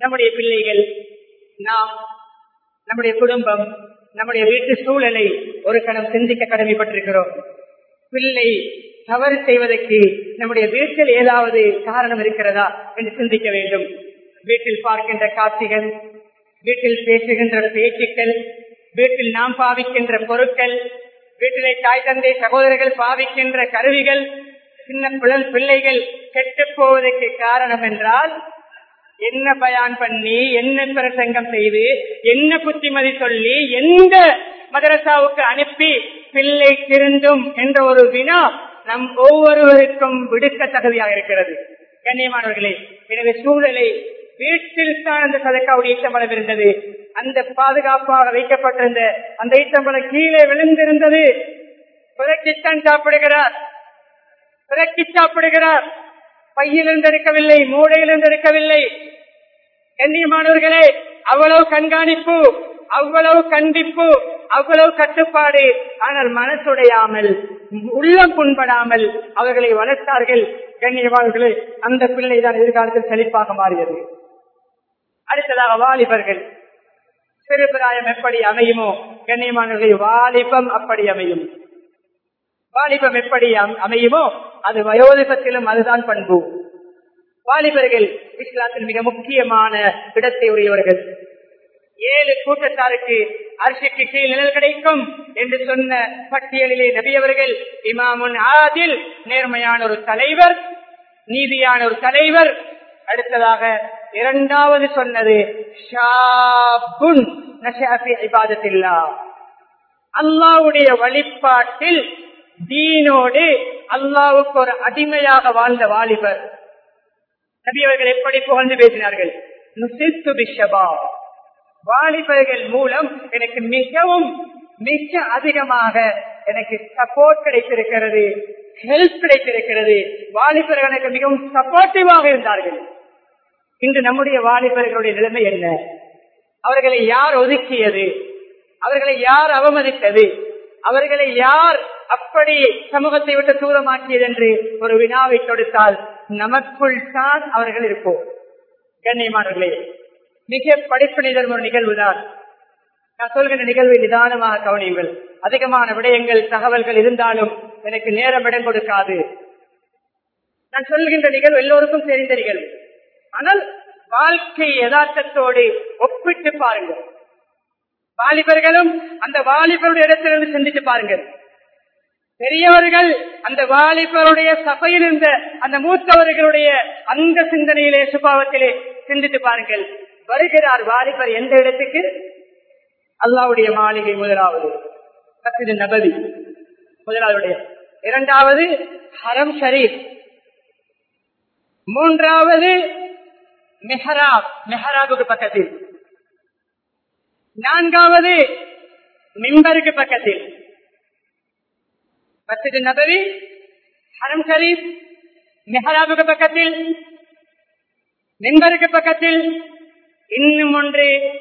A: நம்முடைய பிள்ளைகள் நாம் நம்முடைய குடும்பம் நம்முடைய வீட்டு சூழலை ஒரு கணம் சிந்திக்க கடமைப்பட்டிருக்கிறோம். பிள்ளை தவறு செய்வதற்கு நம்முடைய வீட்டில் ஏதாவது காரணம் இருக்கிறதா என்று சிந்திக்க வேண்டும். வீட்டில் பார்க்கின்ற காட்சிகள் வீட்டில் பேசுகின்ற பேச்சுக்கள் வீட்டில் நாம் பாவிக்கின்ற பொருட்கள் வீட்டிலே தாய் தந்தை சகோதரர்கள் பாவிக்கின்ற கருவிகள் சின்ன குழல் பிள்ளைகள் கெட்டு போவதற்கு காரணம் என்றால் என்ன பயான் பண்ணி என்ன பிரசங்கம் செய்து என்ன புத்திமதி சொல்லி எந்த மதரசாவுக்கு அனுப்பி பிள்ளை திருந்தும் என்ற ஒரு வினா நம் ஒவ்வொருவருக்கும் விடுக்க தகுதியாக இருக்கிறது. கண்ணியமானவர்களே எனவே சூழலை வீட்டில் தான் அந்த சதக்காவுடைய ஈட்டம்பலம் இருந்தது. அந்த பாதுகாப்பாக வைக்கப்பட்டிருந்த அந்த ஈட்டம்பலம் கீழே விழுந்திருந்தது. புரட்சித்தான் சாப்பிடுகிறார். புரட்சி சாப்பிடுகிறார். பையிலிருந்து எடுக்கவில்லை மூடையிலிருந்து எடுக்கவில்லை. கண்ணியமானவர்களே அவ்வளவு கண்காணிப்பு அவ்வளவு கண்டிப்பு அவ்வளவு கட்டுப்பாடு. ஆனால் மனசுடையாமல் உள்ளம் புண்படாமல் அவர்களை வளர்த்தார்கள். கண்ணியமானவர்களே அந்த பிள்ளை தான் எதிர்காலத்தில் செழிப்பாக மாறியது. அடுத்ததாக வாலிபர்கள். சிறுபிராயம் எப்படி அமையுமோ கண்ணியமானவர்கள் வாலிபம் அப்படி அமையும். வாலிபம் எப்படி அம்- அமையுமோ அது வயோதிபத்திலும் அதுதான் பண்பு. வாலிபர்கள் இஸ்லாத்தில் மிக முக்கியமான இடத்தை உரியவர்கள் ஏழு கூட்டத்தாருக்கு அரிசிக்கு கீழ் நிழல் கிடைக்கும் என்று சொன்ன பட்டியலிலே நபியவர்கள் இமாமுன் ஆதில் நேர்மையான ஒரு தலைவர் நீதியான ஒரு தலைவர். அடுத்ததாக இரண்டாவது சொன்னது நஷாஃபி அல்லாவுடைய வழிபாட்டில் தீனோடு அல்லாவுக்கு ஒரு அடிமையாக வாழ்ந்த வாலிபர். நபி அவர்கள் எப்படி புகழ்ந்து பேசினார்கள்? நுசித்து பிஷபா. வாலிபர்கள் மூலம் எனக்கு மிகவும் மிக அதிகமாக எனக்கு சப்போர்ட் கிடைத்திருக்கிறது ஹெல்ப் கிடைத்திருக்கிறது. வாலிபர்கள் எனக்கு மிகவும் சப்போர்ட்டிவாக இருந்தார்கள். இன்று நம்முடைய வாலிபர்களுடைய நிலைமை என்ன? அவர்களை யார் ஒதுக்கியது? அவர்களை யார் அவமதித்தது? அவர்களை யார் அப்படி சமூகத்தை விட்டு தூரமாக்கியது என்று ஒரு வினாவை தொடுத்தால் நமக்குள் தான் அவர்கள் இருப்போம். கண்ணியமானவர்களே மிக படிப்பு தரும் ஒரு நிகழ்வுதான் நான் சொல்கின்ற நிகழ்வை நிதானமாக கவனியுங்கள். அதிகமான விடயங்கள் தகவல்கள் இருந்தாலும் எனக்கு நேரம் இடம் கொடுக்காது. நான் சொல்கின்ற நிகழ்வு எல்லோருக்கும் தெரிந்த நிகழ்வு. ஆனால் வாழ்க்கை யதார்த்தத்தோடு ஒப்பிட்டு பாருங்கள். வாலிபர்களும் அந்த வாலிபருடைய இடத்திலிருந்து சிந்திச்சு பாருங்கள். பெரியவர்கள் அந்த வாலிபருடைய சபையில் இருந்த அந்த மூத்தவர்களுடைய அந்த சிந்தனையிலே சுபாவத்திலே சிந்தித்து பாருங்கள். வருகிறார் வாலிபர் எந்த இடத்துக்கு? அல்லாவுடைய மாளிகை முதலாவது. மஸ்ஜிது நபதி முதலாவுடைய இரண்டாவது ஹரம் ஷரீப். மூன்றாவது மெஹராப் மெஹராபுக்கு பக்கத்தில். நான்காவது மிம்பருக்கு பக்கத்தில். மஸ்ஜிது நபரி ஹரம் ஷரீப் மெஹராபுக்கு பக்கத்தில் மிம்பருக்கு பக்கத்தில். இன்னும் ஒன்று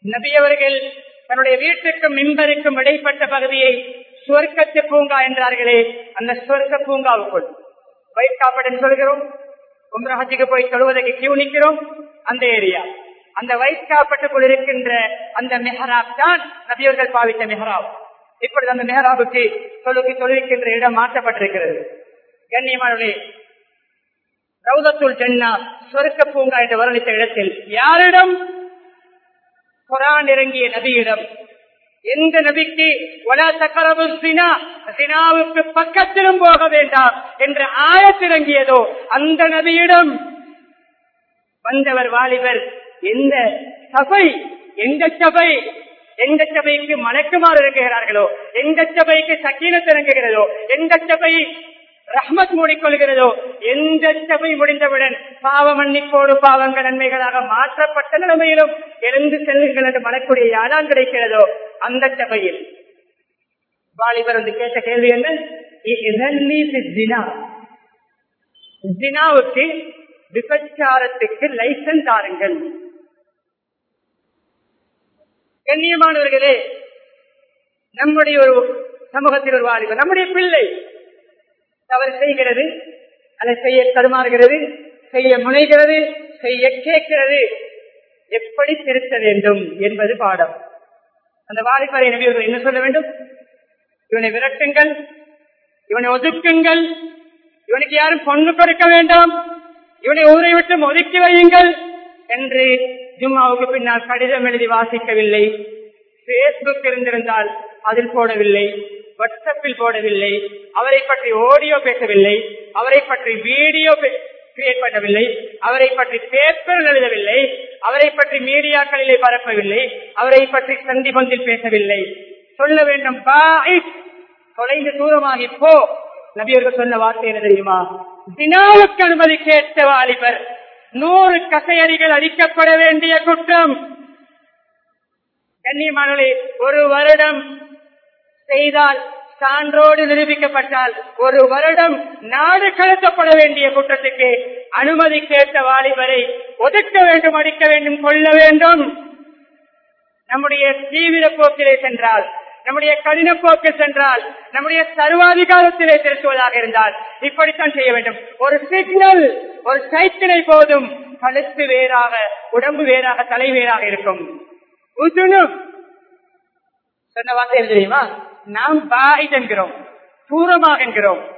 A: நபி அவர்கள் தன்னுடைய வீட்டுக்கும் மிம்பருக்கும் இடைப்பட்ட பகுதியை சுவர்க்கத்து பூங்கா என்றார்களே அந்த சுவர்க்க பூங்காவுக்குள். வைக்காப்படன் சொல்கிறோம். உம்ரஹஜுக்கு போய் தொழுவதற்கு கியூ நிற்கிறோம் அந்த ஏரியா அந்த வயிற்று இருக்கின்ற அந்த மெஹராப் தான் நபியர்கள் பாவித்த மெஹராப் இப்பொழுது அந்த மெஹராபுக்கு தொழுகி தொழுவிக்கின்ற இடம் மாற்றப்பட்டிருக்கிறது. கண்ணியமானவர்களே ரவுதத்துள் ஜன்னா சொருக்க பூங்கா என்று வர்ணித்த இடத்தில் யாரிடம்? குரான் இறங்கிய நபியிடம் எந்த நபிக்கு வலா சினாவுக்கு பக்கத்திலும் போக வேண்டாம் என்று ஆயத்திறங்கியதோ அந்த நபியிடம் வந்தவர் வாலிபர் எந்த சபை எந்த சபை எந்த சபைக்கு மலைக்குமாறு இறங்குகிறார்களோ எந்த சபைக்கு சக்கீனத் இறங்குகிறதோ எந்த சபை ரஹ்மத் மூடிக்கொள்கிறதோ? எந்த சபை முடிந்தவுடன் பாவ மன்னிப்போடு பாவங்கள் நன்மைகளாக மாற்றப்பட்ட நிலைமையிலும் எழுந்து செல்லுங்கள் என்று மனக்கூடிய யாரால் கிடைக்கிறதோ அந்த சபையில் வாலிபர் வந்து கேட்ட கேள்வி என்ன? ஜினாவுக்கு விபச்சாரத்துக்கு லைசன்ஸ் தாருங்கள். கண்ணியமானவர்களே நம்முடைய ஒரு சமூகத்தில் ஒரு வாலிபர் நம்முடைய பிள்ளை தவறு செய்கிறது அதை செய்ய தடுமாறுகிறது செய்ய முனைகிறது செய்ய கேட்கிறது. எப்படி திருத்த வேண்டும் என்பது பாடம். அந்த வாலிபரை நபியவர்கள் என்ன சொல்ல வேண்டும்? இவனை விரட்டுங்கள் இவனை ஒதுக்குங்கள் இவனுக்கு யாரும் பொண்ணு கொடுக்க வேண்டாம் இவனை ஊரை விட்டு ஒதுக்கி வையுங்கள் என்று ஜும்மாவுக்கு பின்னால் கடிதம் எழுதி வாசிக்கவில்லை. பேஸ்புக் இருந்திருந்தால் அதில் போடவில்லை. வாட்ஸ்அப்பில் போடவில்லை அவரை பற்றி ஆடியோ பேசவில்லை அவரை பற்றி வீடியோ கிரியேட் பண்ணவில்லை அவரை பற்றி பேப்பர் எழுதவில்லை அவரை பற்றி மீடியாக்களிலே பரப்பவில்லை அவரை பற்றி சந்தி பந்தில் பேசவில்லை. சொல்ல வேண்டும் தொலைந்து தூரமாகி போ. நபியர்கள் சொன்ன வார்த்தை என்ன தெரியுமா? தினாவுக்கு அனுமதி கேட்ட வாலிபர் நூறு கசையடிகள் அடிக்கப்பட வேண்டிய குற்றம். கண்ணியமானே ஒரு வருடம் செய்தால் சான்றோடு நிரூபிக்கப்பட்டால் ஒரு வருடம் நாடு கடத்தப்பட வேண்டிய குற்றத்துக்கு அனுமதி கேட்ட வாலிபரை ஒதுக்க வேண்டும் அடிக்க வேண்டும் கொள்ள வேண்டும். நம்முடைய தீவிர போக்கிலே சென்றால் நம்முடைய கடின போக்கில் சென்றால் நம்முடைய சர்வாதிகாரத்திலே செலுத்துவதாக இருந்தால் இப்படித்தான் செய்ய வேண்டும். ஒரு சிக்னல் ஒரு சைக்கிளை போதும் கழுத்து வேறாக உடம்பு வேறாக தலை வேறாக இருக்கும். சொன்ன வார்த்தை தெரியுமா? நாம் பாயித் என்கிறோம். தூரமாக என்கிறோம்.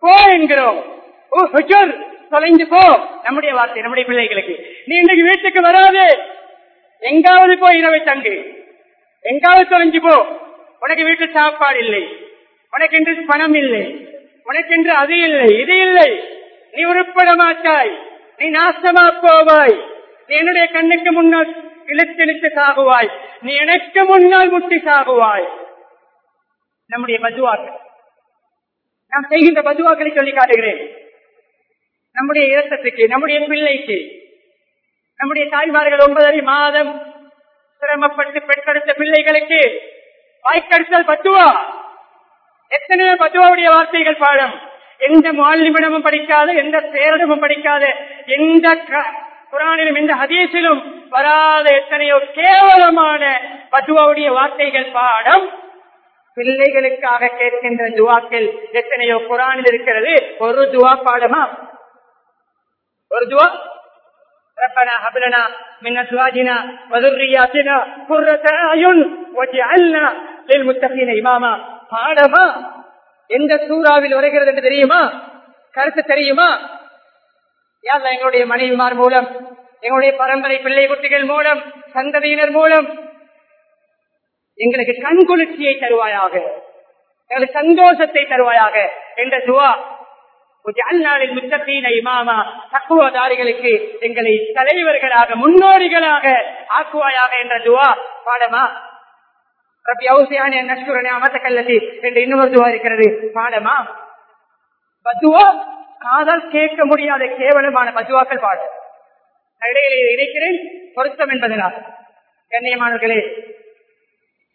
A: போ என்கிறோம். ஓ ஹுஜர் தொலைந்து போ. நம்முடைய வார்த்தை நம்முடைய பிள்ளைகளுக்கு. நீ இன்றைக்கு வீட்டுக்கு வராது. எங்காவது போய் இரவை தங்கு. எங்காவது தொலைஞ்சு போ. உனக்கு வீட்டில் சாப்பாடு இல்லை. உனக்கு என்று பணம் இல்லை. உனக்கு என்று அது இல்லை இது இல்லை. நீ உருப்பட மாட்டாய் நீ நாசமா போவாய். நீ என்னுடைய கண்ணுக்கு முன்னால் இழுத்தெழுத்து சாகுவாய். நீ எனக்கு முன்னால் முட்டி சாகுவாய். நம்முடைய பதுவாக்கள் நாம் செய்கின்ற பதுவாக்களை சொல்லி காட்டுகிறேன். நம்முடைய இரத்தத்துக்கு நம்முடைய பிள்ளைக்கு நம்முடைய தாய்மார்கள் ஒன்பதரை மாதம் சிரமப்பட்டு பெற்றெடுத்த பிள்ளைகளுக்கு வாய்க்கடுத்தல் பத்துவா? எத்தனையோ பத்துவாவுடைய வார்த்தைகள் பாடம். எந்த மாநிலமிடமும் படிக்காத எந்த பேரிடமும் படிக்காத எந்த குரானிலும் எந்த ஹதீசிலும் வராத எத்தனையோ கேவலமான பத்துவாவுடைய வார்த்தைகள் பாடம். பிள்ளைகளுக்காக கேட்கின்ற துவாக்கள் எத்தனையோ குரானில் இருக்கிறது ஒரு துவா பாடமா ஒரு துவா ربنا هب لنا من ازواجنا وذرياتنا قرة اعين واجعلنا للمتقين اماما பாடமா எந்த சூறாவில் வருகிறது என்று தெரியுமா கருத்து தெரியுமா யார் எங்களுடைய மனைவிமார் மூலம் எங்களுடைய பரம்பரை பிள்ளை குட்டிகள் மூலம் சந்ததியினர் மூலம் எங்களுக்கு கண்குளிர்ச்சியை தருவாயாக எங்களுக்கு சந்தோஷத்தை தருவாயாக என்ற துவா. அந்நாளில் முத்தப்பீன இமாமா தக்குவதாரிகளுக்கு எங்களை தலைவர்களாக முன்னோடிகளாக ஆக்குவாயாக என்ற துவா. பாடமா? ரப்பி அவுசியான நஷ்குரனே அமத்தக்கல்லதி என்று இன்னொரு துவா இருக்கிறது. பாடமா? பத்துவா காதால் கேட்க முடியாத கேவலமான பசுவாக்கள் பாடம் இடையிலே இணைக்கிறேன். பொருத்தம் என்பதனால். கண்ணியமானவர்களே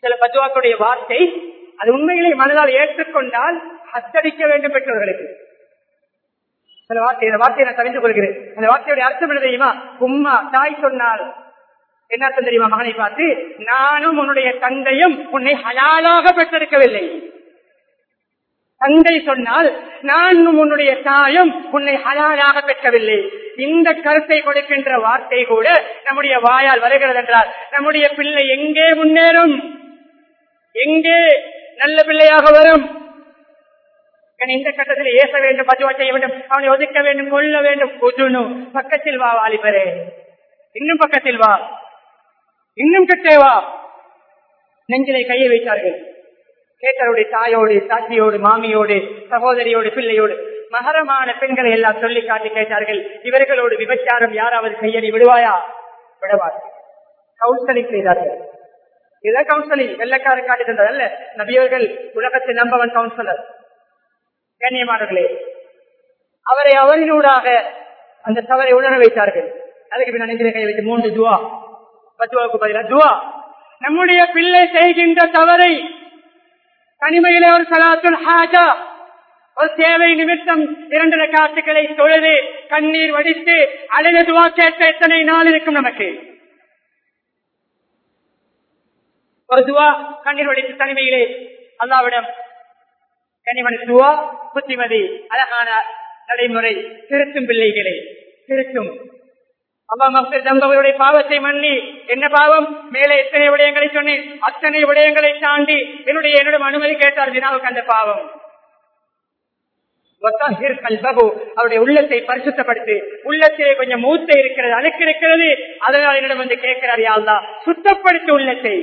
A: சில பத்துவாக்களுடைய வார்த்தை அது உண்மையிலே மனதால் ஏற்றுக்கொண்டால் அத்தடிக்க வேண்டும் பெற்றவர்களுக்கு சில வார்த்தை இந்த வார்த்தையை நான் தெரிந்து கொள்கிறேன். அந்த வார்த்தையுடைய அர்த்தம் என்ன தெரியுமா? உம்மா தாய் சொன்னால் என்ன அர்த்தம் தெரியுமா? மகனை பார்த்து நானும் உன்னுடைய தந்தையும் உன்னை ஹலாலாக பெற்றிருக்கவில்லை தந்தை சொன்னால் நானும் உன்னுடைய தாயும் உன்னை ஹலாலாக பெற்றவில்லை. இந்த கருத்தை கொடுக்கின்ற வார்த்தை கூட நம்முடைய வாயால் வருகிறது என்றால் நம்முடைய பிள்ளை எங்கே முன்னேறும்? எங்கே நல்ல பிள்ளையாக வரும்? இந்த கட்டத்தில் ஏச வேண்டும் பதுவா செய்ய வேண்டும் அவனை ஒதுக்க வேண்டும் கொல்ல வேண்டும். குதுனு பக்கத்தில் வா வாலிபரே. இன்னும் பக்கத்தில் வா. இன்னும் கிட்டே வா. நெஞ்சிலை கையை வைத்தார்கள். கேட்டருடைய தாயோடு சாட்சியோடு மாமியோடு சகோதரியோடு பிள்ளையோடு மகரமான பெண்களை எல்லாம் சொல்லி காட்டி கேட்டார்கள். இவர்களோடு விபச்சாரம் யாராவது செய்ய விடுவாயா? விடவார் கவுன்சிலிங் செய்தார்கள். இதுதான் கவுன்சிலிங் வெள்ளக்காரன் காட்டி தந்தது அல்ல. நபியவர்கள் உலகத்தை நம்பவன் கவுன்சிலர் கண்ணியமானவர்களே அவரை அவரினூடாக அந்த தவறை உணர வைத்தார்கள். அதுக்கு பின் நெஞ்சிலை கை வைத்து மூன்று துவா. பத்துவாவுக்கு பதிலாக துவா. நம்முடைய பிள்ளை செய்கின்ற தவறை தனிமையில ஒரு சலாத்துல் ஹாஜா ஒரு சேவை நிமித்தம் இரண்டரை காசுகளை தொழுது கண்ணீர் வடித்து அழகு துவா கேட்ட எத்தனை நாள் இருக்கும் நமக்கு? ஒரு துவா கண்ணீர் வடித்து தனிமையிலே. அல்லாவிடம் கனிமணி துவா புத்திமதி அழகான நடைமுறை திருத்தும் பிள்ளைகளை திருத்தும். அம்மா மக்கள் தம்பவருடைய பாவத்தை மன்னி. என்ன பாவம்? மேலே எத்தனை விடயங்களை சொன்னேன் அத்தனை விடயங்களை தாண்டி என்னுடைய என்னிடம் அனுமதி கேட்டார் வினாவுக்கு அந்த பாவம். அவருடைய உள்ளத்தை பரிசுத்தப்படுத்தி உள்ளத்திலே கொஞ்சம் மூத்த இருக்கிறது அழுக்கு இருக்கிறது அதனால் என்னிடம் வந்து கேட்கிறார் யாழ்தான் சுத்தப்படுத்தி உள்ளத்தை.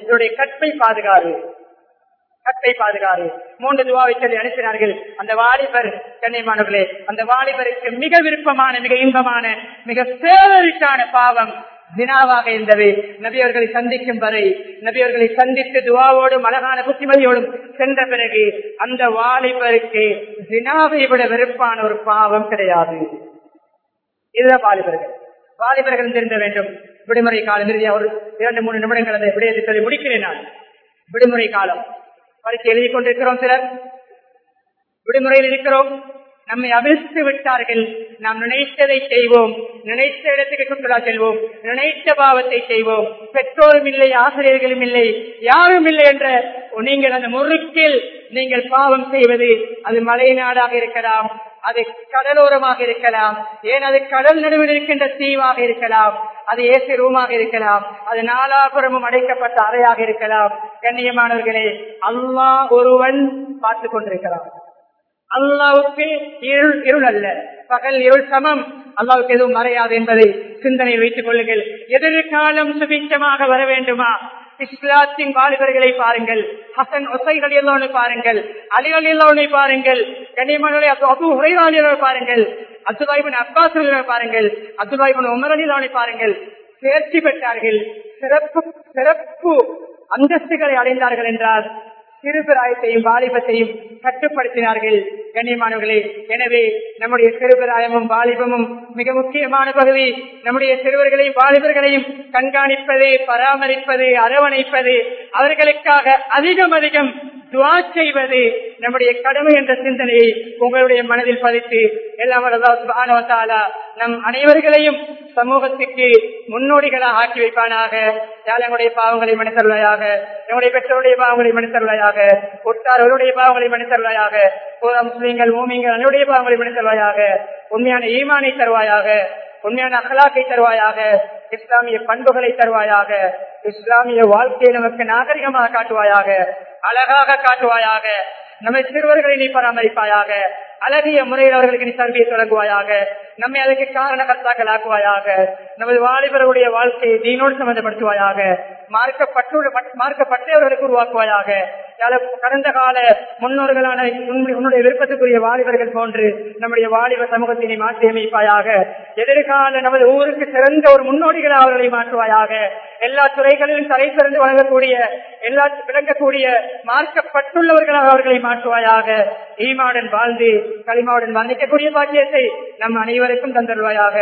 A: என்னுடைய கற்பை பாதுகாறு கற்பை பாதுகாறு மூன்று துவாவை சொல்லி அனுப்பினார்கள். அந்த வாலிபர் கண்ணியமானவர்களே அந்த வாலிபருக்கு மிக விருப்பமான மிக இன்பமான மிக சேவரிக்கான பாவம் தினாவாக இருந்தவை நபியவர்களை சந்திக்கும் வரை நபியவர்களை சந்தித்து துவாவோடும் அழகான புத்திமதியோடும் சென்ற பிறகு அந்த வாலிபருக்கு தினாவை விட வெறுப்பான ஒரு பாவம் கிடையாது. இதுதான் வாலிபர்கள். வாலிபர்கள் தெரிந்த வேண்டும். விடுமுறை காலம் இறுதி ஒரு இரண்டு மூணு நிமிடங்கள் அந்த விடயத்தை சொல்லி முடிக்கிறேன் நான். விடுமுறை காலம். பரிசு எழுதி கொண்டிருக்கிறோம் சிலர். விடுமுறையில் இருக்கிறோம். நம்மை அவிழ்த்து விட்டார்கள். நாம் நினைத்ததை செய்வோம். நினைத்த இடத்துக்கு சுற்றுலா செல்வோம். நினைத்த பாவத்தை செய்வோம். பெற்றோரும் இல்லை ஆசிரியர்களும் இல்லை யாரும் இல்லை என்ற நீங்கள் அந்த முறுக்கில் நீங்கள் பாவம் செய்வது அது மலை நாடாக இருக்கலாம். அது கடலோரமாக இருக்கலாம். ஏன் அது கடல் நடுவில் இருக்கின்ற தீவாக இருக்கலாம். அது ஏசி ரூமாக இருக்கலாம். அது நாலாபுரமும் அடைக்கப்பட்ட அறையாக இருக்கலாம். கண்ணியமானவர்களே அல்லா ஒருவன் பார்த்து கொண்டிருக்கிறான். அல்லாவுக்கு இருள் இருள் அல்ல. பகல் இருள் சமம். அல்லாவுக்கு எதுவும் மறையாது என்பதை சிந்தனை வைத்துக் கொள்ளுங்கள். எதிர்காலம் சுபிச்சமாக வர வேண்டுமா? இஸ்லாத்தின் வாலிபர்களை பாருங்கள். ஹசன் ஒசைகள் எல்லோனை பாருங்கள். அலிகள் எல்லோனை பாருங்கள். கனிமகளை அபு உரைவாளிகளை பாருங்கள். அப்துல்லாஹிபின் அப்பாஸ் பாருங்கள். அப்துல்லாஹிபின் உமரலிலானை பாருங்கள். தேர்ச்சி பெற்றார்கள். சிறப்பு சிறப்பு அந்தஸ்துகளை அடைந்தார்கள் என்றால் சிறுபிராயத்தையும் வாலிபத்தையும் கட்டுப்படுத்தினார்கள். கண்ணியமானவர்களே எனவே நம்முடைய சிறுபிராயமும் வாலிபமும் மிக முக்கியமான பகுதி. நம்முடைய சிறுவர்களையும் வாலிபர்களையும் கண்காணிப்பது பராமரிப்பது அரவணைப்பது அவர்களுக்காக அதிகம் அதிகம் துவா செய்வது நம்முடைய கடமை என்ற சிந்தனையை உங்களுடைய மனதில் பதித்து எல்லாம் நம் அனைவர்களையும் சமூகத்துக்கு முன்னோடிகளாக ஆக்கி வைப்பானாக. யாழங்களுடைய பாவங்களை மனிதர்களாக நம்முடைய பெற்றோருடைய பாவங்களை மனிதர்களாக ஒட்டாரவருடைய பாவங்களை மனிதர்களாக முஸ்லீம்கள் மூமிங்கள் அன்னுடைய பாவங்களை மனிதர்களாக உண்மையான ஈமானை தருவாயாக. உண்மையான அகலாக்கை தருவாயாக. இஸ்லாமிய பண்புகளை தருவாயாக. இஸ்லாமிய வாழ்க்கையை நமக்கு நாகரிகமாக காட்டுவாயாக. அழகாக காட்டுவாயாக. நம்மை சிறுவர்களை நீ பராமரிப்பாயாக. அழகிய முறையில் அவர்களுக்கு நீ சர்வியை தொடங்குவாயாக நம்மை அதற்கு காரண கர்த்தாக்கள் ஆக்குவாயாக. நமது வாலிபர்களுடைய வாழ்க்கையை தீனோடு சம்பந்தப்படுத்துவாயாக. மார்க்கப்பட்டு மார்க்கப்பட்டவர்களுக்கு உருவாக்குவாயாக. கடந்த கால முன்னோர்களான உன்னுடைய விருப்பத்துக்குரிய வாலிபர்கள் போன்று நம்முடைய வாலிப சமூகத்தினை மாற்றி அமைப்பாயாக எதிர்கால நமது ஊருக்கு சிறந்த ஒரு முன்னோடிகள் அவர்களை மாற்றுவாயாக எல்லா துறைகளிலும் தலை சிறந்து வழங்கக்கூடிய எல்லா விளங்கக்கூடிய மார்க்கப்பட்டுள்ளவர்களாக அவர்களை மாற்றுவாயாக ஈமாவுடன் வாழ்ந்து களிமாவுடன் வந்திக்கக்கூடிய பாக்கியத்தை நம் அனைவருக்கும் தந்தருவாயாக